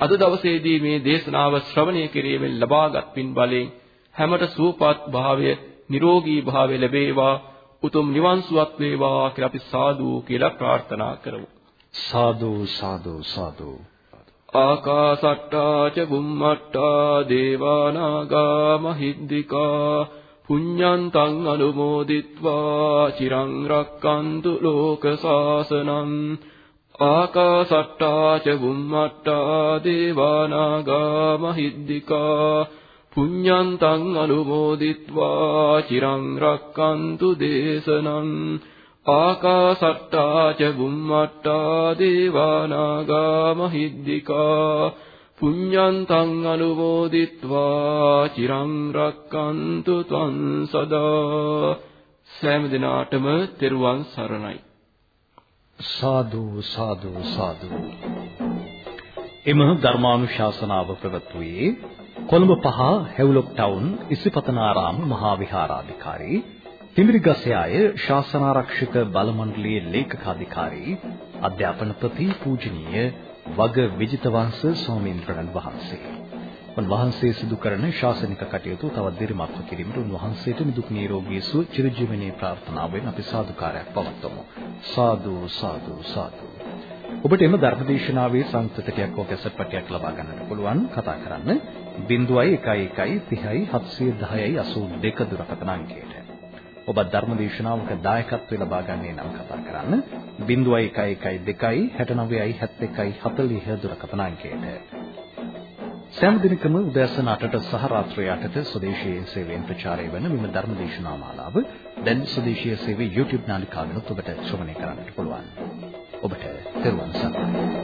අද දවසේදී මේ දේශනාව ශ්‍රවණය කිරීමෙන් ලබාගත් පින් බලයෙන් හැමට සුවපත් භාවය නිරෝගී භාවය ලැබේවා උතුම් නිවන් සුවත් වේවා කියලා අපි සාදු කියලා ප්‍රාර්ථනා කරමු. සාදු සාදු සාදු. ආකාසට්ටා ච බුම්මට්ටා දේවානාගා මහිද්దికා පුඤ්ඤන්තං අනුමෝදිත්වා චිරං රක්칸තු ලෝක සාසනං ආකාසට්ටා ච බුම්මට්ටා දේවානාගා මහිද්దికා පුඤ්ඤන්තං අනුමෝදිත්වා චිරං රක්칸තු දේශනං ආකාසට්ටා ච බුම්මට්ටා දේවානාගා මහිද්దికා පුඤ්ඤන්තං අනුමෝදිත්වා චිරං රක්칸තු ත්වං සදා සෑම දිනාටම තෙරුවන් සරණයි. සාදු සාදු සාදු. එම ධර්මානුශාසනාව ප්‍රවත්වුවේ කොළඹ පහ හැවුලොක් ටවුන් ඉසිපතනාරාම මහා විහාරාධිකාරී තිමිරිගසයාය ශාසනාරක්ෂක බල මණ්ඩලයේ ලේකකාධිකාරී අධ්‍යාපනපති පූජනීය වග විජිතවංශ ස්වාමීන් වහන්සේ. උන්වහන්සේ සිදු කරන ශාසනික කටයුතු තවත් දිරිමත්ව කිරීමට උන්වහන්සේට නිදුක් නිරෝගී සුව චිරජීවනයේ ප්‍රාර්ථනාවෙන් අපි සාදුකාරයක් පවත්වමු. සාදු සාදු සාදු ඔබට එම ධර්මදේශනාවේ සංස්කෘතකයක් හෝ කැසට් පටයක් ලබා ගන්නට පුළුවන් කතා කරන්න 0111 30යි 710යි 82 දුරකථන අංකයට. ඔබ ධර්මදේශනාවක දායකත්වය ලබා ගන්නේ නම් කතා කරන්න 0112 69යි 71යි 40 දුරකථන අංකයට. සෑම දිනකම උදෑසන 8ට සහ රාත්‍රී 8ට ස්වදේශීය සේවයෙන් ප්‍රචාරය වන මෙම ධර්මදේශනා මාලාව දැන් ස්වදේශීය සේවයේ YouTube නාලිකාවෙන් ඔබට ශ්‍රවණය කරන්නට පුළුවන්. ඔබට තෙරුවන් සරණයි.